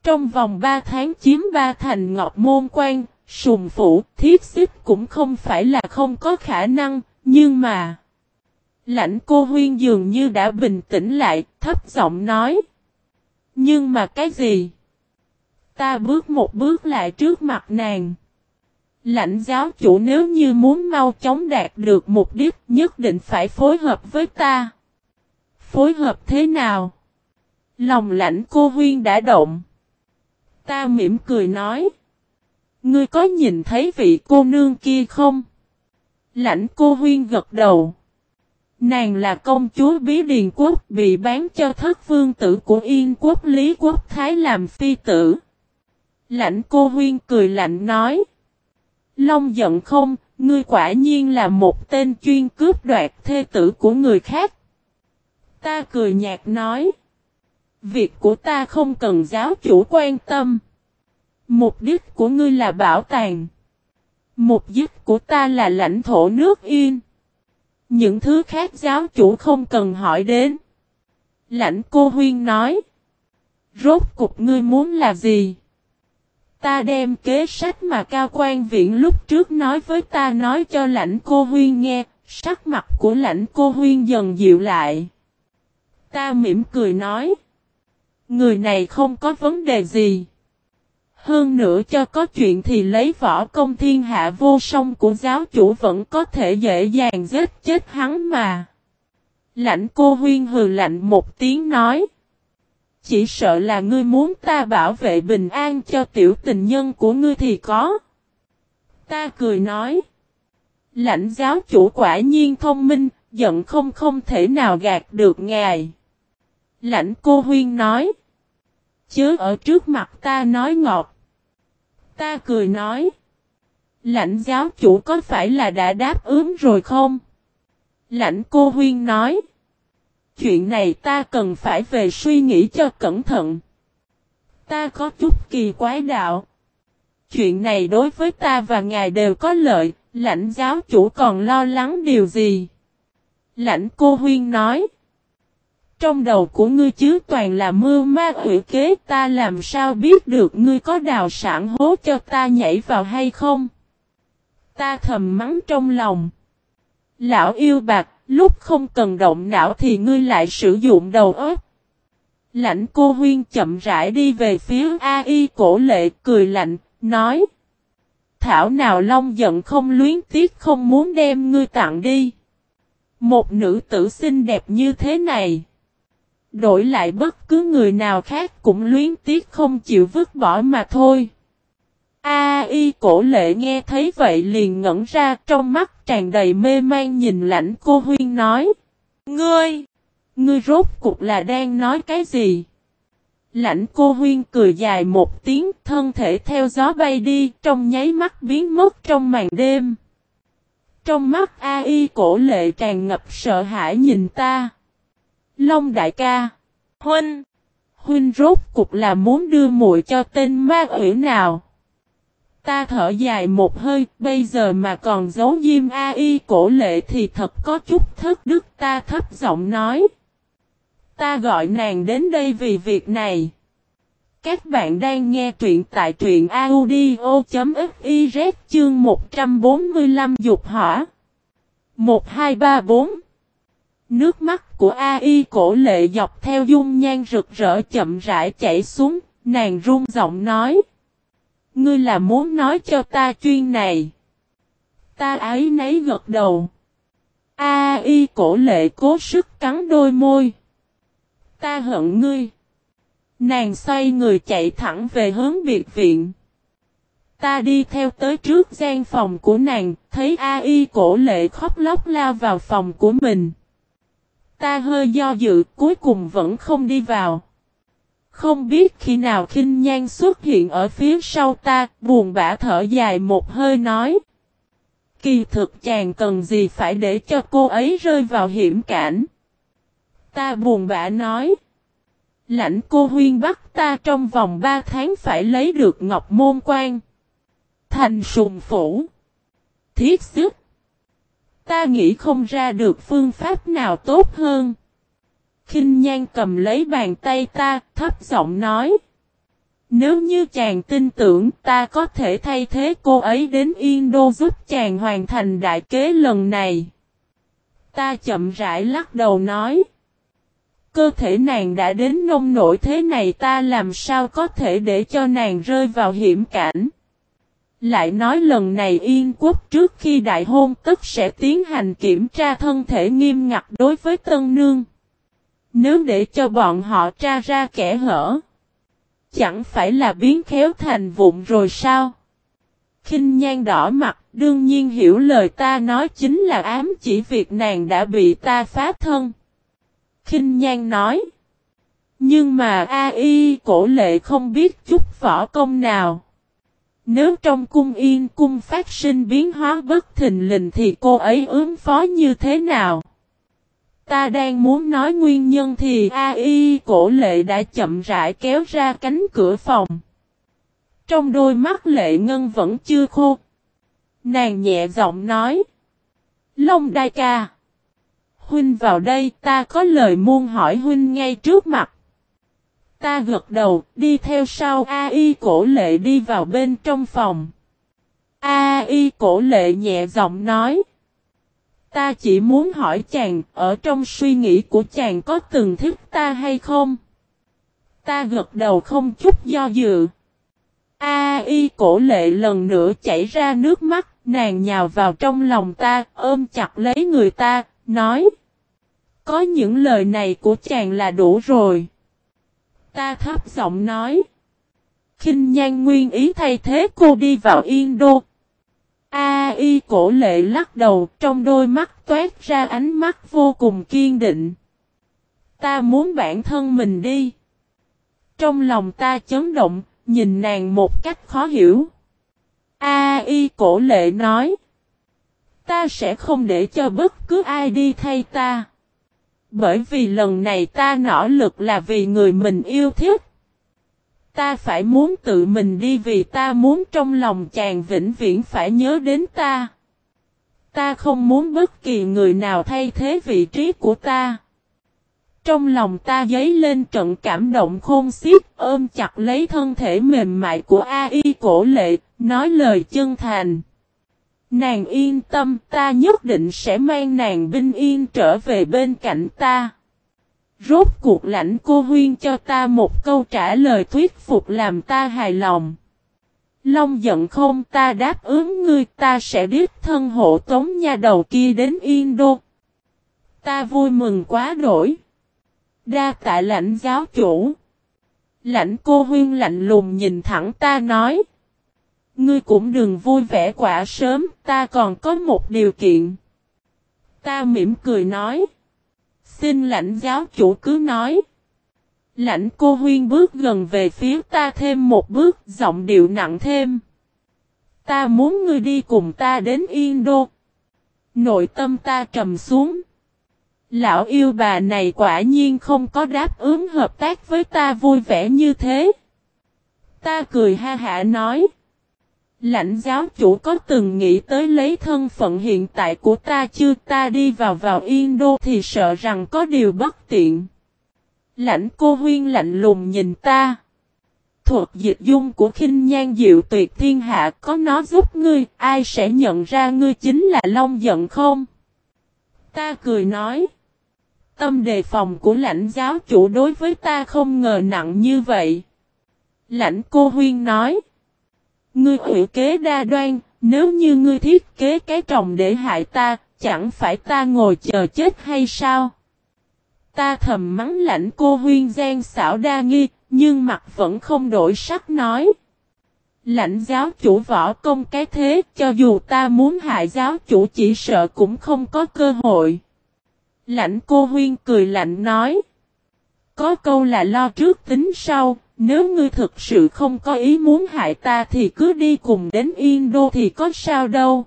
Trong vòng 3 tháng chiếm ba thành Ngọc Môn Quan, Sùng Phủ, Thiết Xích cũng không phải là không có khả năng, nhưng mà... Lãnh cô huyên dường như đã bình tĩnh lại, thấp giọng nói. Nhưng mà cái gì? Ta bước một bước lại trước mặt nàng. Lãnh giáo chủ nếu như muốn mau chóng đạt được mục đích nhất định phải phối hợp với ta. Phối hợp thế nào? Lòng lãnh cô huyên đã động. Ta mỉm cười nói. Ngươi có nhìn thấy vị cô nương kia không? Lãnh cô huyên gật đầu. Nàng là công chúa Bí Điền Quốc bị bán cho thất vương tử của Yên Quốc Lý Quốc Thái làm phi tử. Lãnh cô huyên cười lạnh nói. Long giận không, ngươi quả nhiên là một tên chuyên cướp đoạt thê tử của người khác. Ta cười nhạt nói. Việc của ta không cần giáo chủ quan tâm. Mục đích của ngươi là bảo tàng. Mục đích của ta là lãnh thổ nước yên. Những thứ khác giáo chủ không cần hỏi đến. Lãnh cô huyên nói. Rốt cục ngươi muốn là gì? Ta đem kế sách mà cao quan viện lúc trước nói với ta nói cho lãnh cô huyên nghe, sắc mặt của lãnh cô huyên dần dịu lại. Ta mỉm cười nói. Người này không có vấn đề gì. Hơn nữa cho có chuyện thì lấy võ công thiên hạ vô song của giáo chủ vẫn có thể dễ dàng giết chết hắn mà. Lãnh cô huyên hừ lạnh một tiếng nói. Chỉ sợ là ngươi muốn ta bảo vệ bình an cho tiểu tình nhân của ngươi thì có. Ta cười nói. Lãnh giáo chủ quả nhiên thông minh, giận không không thể nào gạt được ngài. Lãnh cô huyên nói. Chớ ở trước mặt ta nói ngọt. Ta cười nói. Lãnh giáo chủ có phải là đã đáp ứng rồi không? Lãnh cô huyên nói. Chuyện này ta cần phải về suy nghĩ cho cẩn thận. Ta có chút kỳ quái đạo. Chuyện này đối với ta và ngài đều có lợi, lãnh giáo chủ còn lo lắng điều gì? Lãnh cô huyên nói. Trong đầu của ngươi chứ toàn là mưa ma quỷ kế ta làm sao biết được ngươi có đào sản hố cho ta nhảy vào hay không? Ta thầm mắng trong lòng. Lão yêu bạc, lúc không cần động não thì ngươi lại sử dụng đầu óc. Lãnh cô huyên chậm rãi đi về phía A.I. cổ lệ cười lạnh, nói. Thảo nào Long giận không luyến tiếc không muốn đem ngươi tặng đi. Một nữ tử xinh đẹp như thế này. Đổi lại bất cứ người nào khác cũng luyến tiếc không chịu vứt bỏ mà thôi. A y cổ lệ nghe thấy vậy liền ngẩn ra, trong mắt tràn đầy mê man nhìn lãnh cô huyên nói. Ngươi! Ngươi rốt cục là đang nói cái gì? Lãnh cô huyên cười dài một tiếng, thân thể theo gió bay đi, trong nháy mắt biến mất trong màn đêm. Trong mắt A y cổ lệ tràn ngập sợ hãi nhìn ta. Long đại ca. Huynh. Huynh rốt cục là muốn đưa muội cho tên ma quỷ nào. Ta thở dài một hơi, bây giờ mà còn giấu diêm A.I. cổ lệ thì thật có chút thất đức ta thấp giọng nói. Ta gọi nàng đến đây vì việc này. Các bạn đang nghe truyện tại truyện audio.fiz chương 145 dục hỏa. 1, 2, 3, 4 Nước mắt của A.I. cổ lệ dọc theo dung nhan rực rỡ chậm rãi chảy xuống, nàng run giọng nói. Ngươi là muốn nói cho ta chuyên này. Ta ấy nấy gật đầu. A.I. cổ lệ cố sức cắn đôi môi. Ta hận ngươi. Nàng xoay người chạy thẳng về hướng biệt viện. Ta đi theo tới trước gian phòng của nàng, thấy A.I. cổ lệ khóc lóc lao vào phòng của mình. Ta hơi do dự, cuối cùng vẫn không đi vào. Không biết khi nào khinh nhan xuất hiện ở phía sau ta, buồn bã thở dài một hơi nói. Kỳ thực chàng cần gì phải để cho cô ấy rơi vào hiểm cảnh. Ta buồn bã nói. Lãnh cô huyên bắt ta trong vòng 3 tháng phải lấy được ngọc môn quan. Thành sùng phủ. Thiết sức. Ta nghĩ không ra được phương pháp nào tốt hơn. kinh nhan cầm lấy bàn tay ta, thấp giọng nói. Nếu như chàng tin tưởng ta có thể thay thế cô ấy đến Yên Đô giúp chàng hoàn thành đại kế lần này. Ta chậm rãi lắc đầu nói. Cơ thể nàng đã đến nông nổi thế này ta làm sao có thể để cho nàng rơi vào hiểm cảnh. Lại nói lần này Yên quốc trước khi đại hôn tức sẽ tiến hành kiểm tra thân thể nghiêm ngặt đối với tân nương. Nếu để cho bọn họ tra ra kẻ hở. Chẳng phải là biến khéo thành vụn rồi sao? kinh nhan đỏ mặt, đương nhiên hiểu lời ta nói chính là ám chỉ việc nàng đã bị ta phá thân. kinh nhan nói. Nhưng mà A.I. cổ lệ không biết chút võ công nào. Nếu trong cung yên cung phát sinh biến hóa bất thình lình thì cô ấy ứng phó như thế nào? Ta đang muốn nói nguyên nhân thì A.I. cổ lệ đã chậm rãi kéo ra cánh cửa phòng. Trong đôi mắt lệ ngân vẫn chưa khô. Nàng nhẹ giọng nói. Long đai ca. Huynh vào đây, ta có lời muôn hỏi Huynh ngay trước mặt. Ta gật đầu, đi theo sau A.I. cổ lệ đi vào bên trong phòng. A.I. cổ lệ nhẹ giọng nói. Ta chỉ muốn hỏi chàng, ở trong suy nghĩ của chàng có từng thích ta hay không? Ta gật đầu không chút do dự. A.I. cổ lệ lần nữa chảy ra nước mắt, nàng nhào vào trong lòng ta, ôm chặt lấy người ta, nói. Có những lời này của chàng là đủ rồi. Ta thấp giọng nói. kinh nhan nguyên ý thay thế cô đi vào yên đô. A y cổ lệ lắc đầu trong đôi mắt toát ra ánh mắt vô cùng kiên định. Ta muốn bản thân mình đi. Trong lòng ta chấn động, nhìn nàng một cách khó hiểu. A y cổ lệ nói. Ta sẽ không để cho bất cứ ai đi thay ta. Bởi vì lần này ta nỗ lực là vì người mình yêu thích. Ta phải muốn tự mình đi vì ta muốn trong lòng chàng vĩnh viễn phải nhớ đến ta. Ta không muốn bất kỳ người nào thay thế vị trí của ta. Trong lòng ta dấy lên trận cảm động khôn xiết ôm chặt lấy thân thể mềm mại của A.I. cổ lệ, nói lời chân thành. Nàng yên tâm, ta nhất định sẽ mang nàng binh yên trở về bên cạnh ta. Rốt cuộc lãnh cô huyên cho ta một câu trả lời thuyết phục làm ta hài lòng. Long giận không ta đáp ứng ngươi, ta sẽ đích thân hộ tống nha đầu kia đến Yên Đô. Ta vui mừng quá đổi. Đa tại lãnh giáo chủ. Lãnh cô huyên lạnh lùng nhìn thẳng ta nói. Ngươi cũng đừng vui vẻ quả sớm, ta còn có một điều kiện. Ta mỉm cười nói. Xin lãnh giáo chủ cứ nói. Lãnh cô huyên bước gần về phía ta thêm một bước, giọng điệu nặng thêm. Ta muốn ngươi đi cùng ta đến Yên Đô. Nội tâm ta trầm xuống. Lão yêu bà này quả nhiên không có đáp ứng hợp tác với ta vui vẻ như thế. Ta cười ha hả nói. Lãnh giáo chủ có từng nghĩ tới lấy thân phận hiện tại của ta chưa ta đi vào vào yên đô thì sợ rằng có điều bất tiện. Lãnh cô huyên lạnh lùng nhìn ta. Thuật dịch dung của khinh nhan diệu tuyệt thiên hạ có nó giúp ngươi, ai sẽ nhận ra ngươi chính là Long giận không? Ta cười nói. Tâm đề phòng của lãnh giáo chủ đối với ta không ngờ nặng như vậy. Lãnh cô huyên nói. Ngươi ủy kế đa đoan, nếu như ngươi thiết kế cái trồng để hại ta, chẳng phải ta ngồi chờ chết hay sao? Ta thầm mắng lãnh cô huyên gian xảo đa nghi, nhưng mặt vẫn không đổi sắc nói. Lãnh giáo chủ võ công cái thế, cho dù ta muốn hại giáo chủ chỉ sợ cũng không có cơ hội. Lãnh cô huyên cười lạnh nói. Có câu là lo trước tính sau, nếu ngươi thực sự không có ý muốn hại ta thì cứ đi cùng đến Yên Đô thì có sao đâu.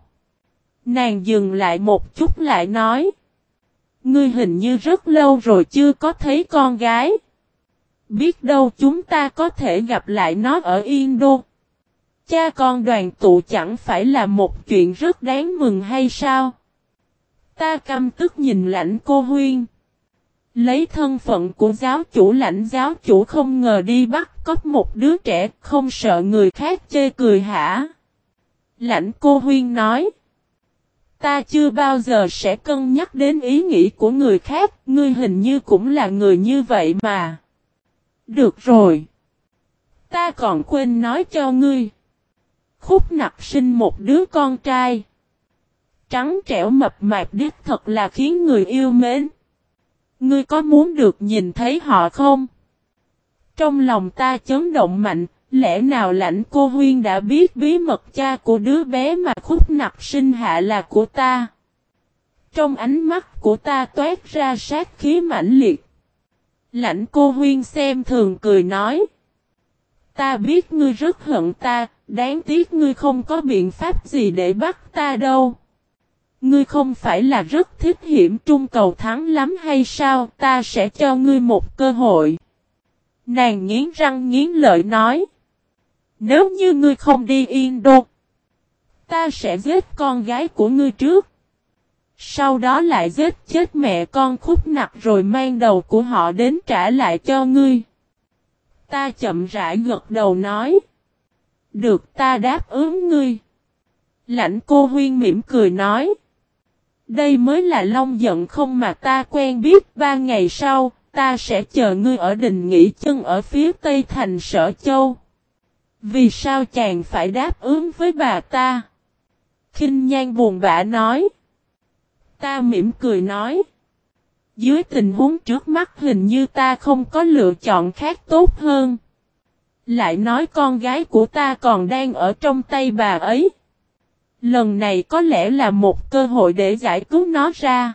Nàng dừng lại một chút lại nói. Ngươi hình như rất lâu rồi chưa có thấy con gái. Biết đâu chúng ta có thể gặp lại nó ở Yên Đô. Cha con đoàn tụ chẳng phải là một chuyện rất đáng mừng hay sao? Ta căm tức nhìn lãnh cô Huyên. Lấy thân phận của giáo chủ lãnh giáo chủ không ngờ đi bắt cóc một đứa trẻ không sợ người khác chê cười hả? Lãnh cô Huyên nói. Ta chưa bao giờ sẽ cân nhắc đến ý nghĩ của người khác, ngươi hình như cũng là người như vậy mà. Được rồi. Ta còn quên nói cho ngươi. Khúc nặc sinh một đứa con trai. Trắng trẻo mập mạp đích thật là khiến người yêu mến. Ngươi có muốn được nhìn thấy họ không? Trong lòng ta chấn động mạnh, lẽ nào lãnh cô Huyên đã biết bí mật cha của đứa bé mà khúc nặc sinh hạ là của ta? Trong ánh mắt của ta toát ra sát khí mãnh liệt. Lãnh cô Huyên xem thường cười nói. Ta biết ngươi rất hận ta, đáng tiếc ngươi không có biện pháp gì để bắt ta đâu. Ngươi không phải là rất thích hiểm trung cầu thắng lắm hay sao, ta sẽ cho ngươi một cơ hội. Nàng nghiến răng nghiến lợi nói. Nếu như ngươi không đi yên đô, ta sẽ giết con gái của ngươi trước. Sau đó lại giết chết mẹ con khúc nặc rồi mang đầu của họ đến trả lại cho ngươi. Ta chậm rãi gật đầu nói. Được ta đáp ứng ngươi. Lãnh cô huyên mỉm cười nói. Đây mới là long giận không mà ta quen biết ba ngày sau, ta sẽ chờ ngươi ở đình nghỉ chân ở phía tây thành sở châu. Vì sao chàng phải đáp ứng với bà ta? kinh nhan buồn bã nói. Ta mỉm cười nói. Dưới tình huống trước mắt hình như ta không có lựa chọn khác tốt hơn. Lại nói con gái của ta còn đang ở trong tay bà ấy. Lần này có lẽ là một cơ hội để giải cứu nó ra.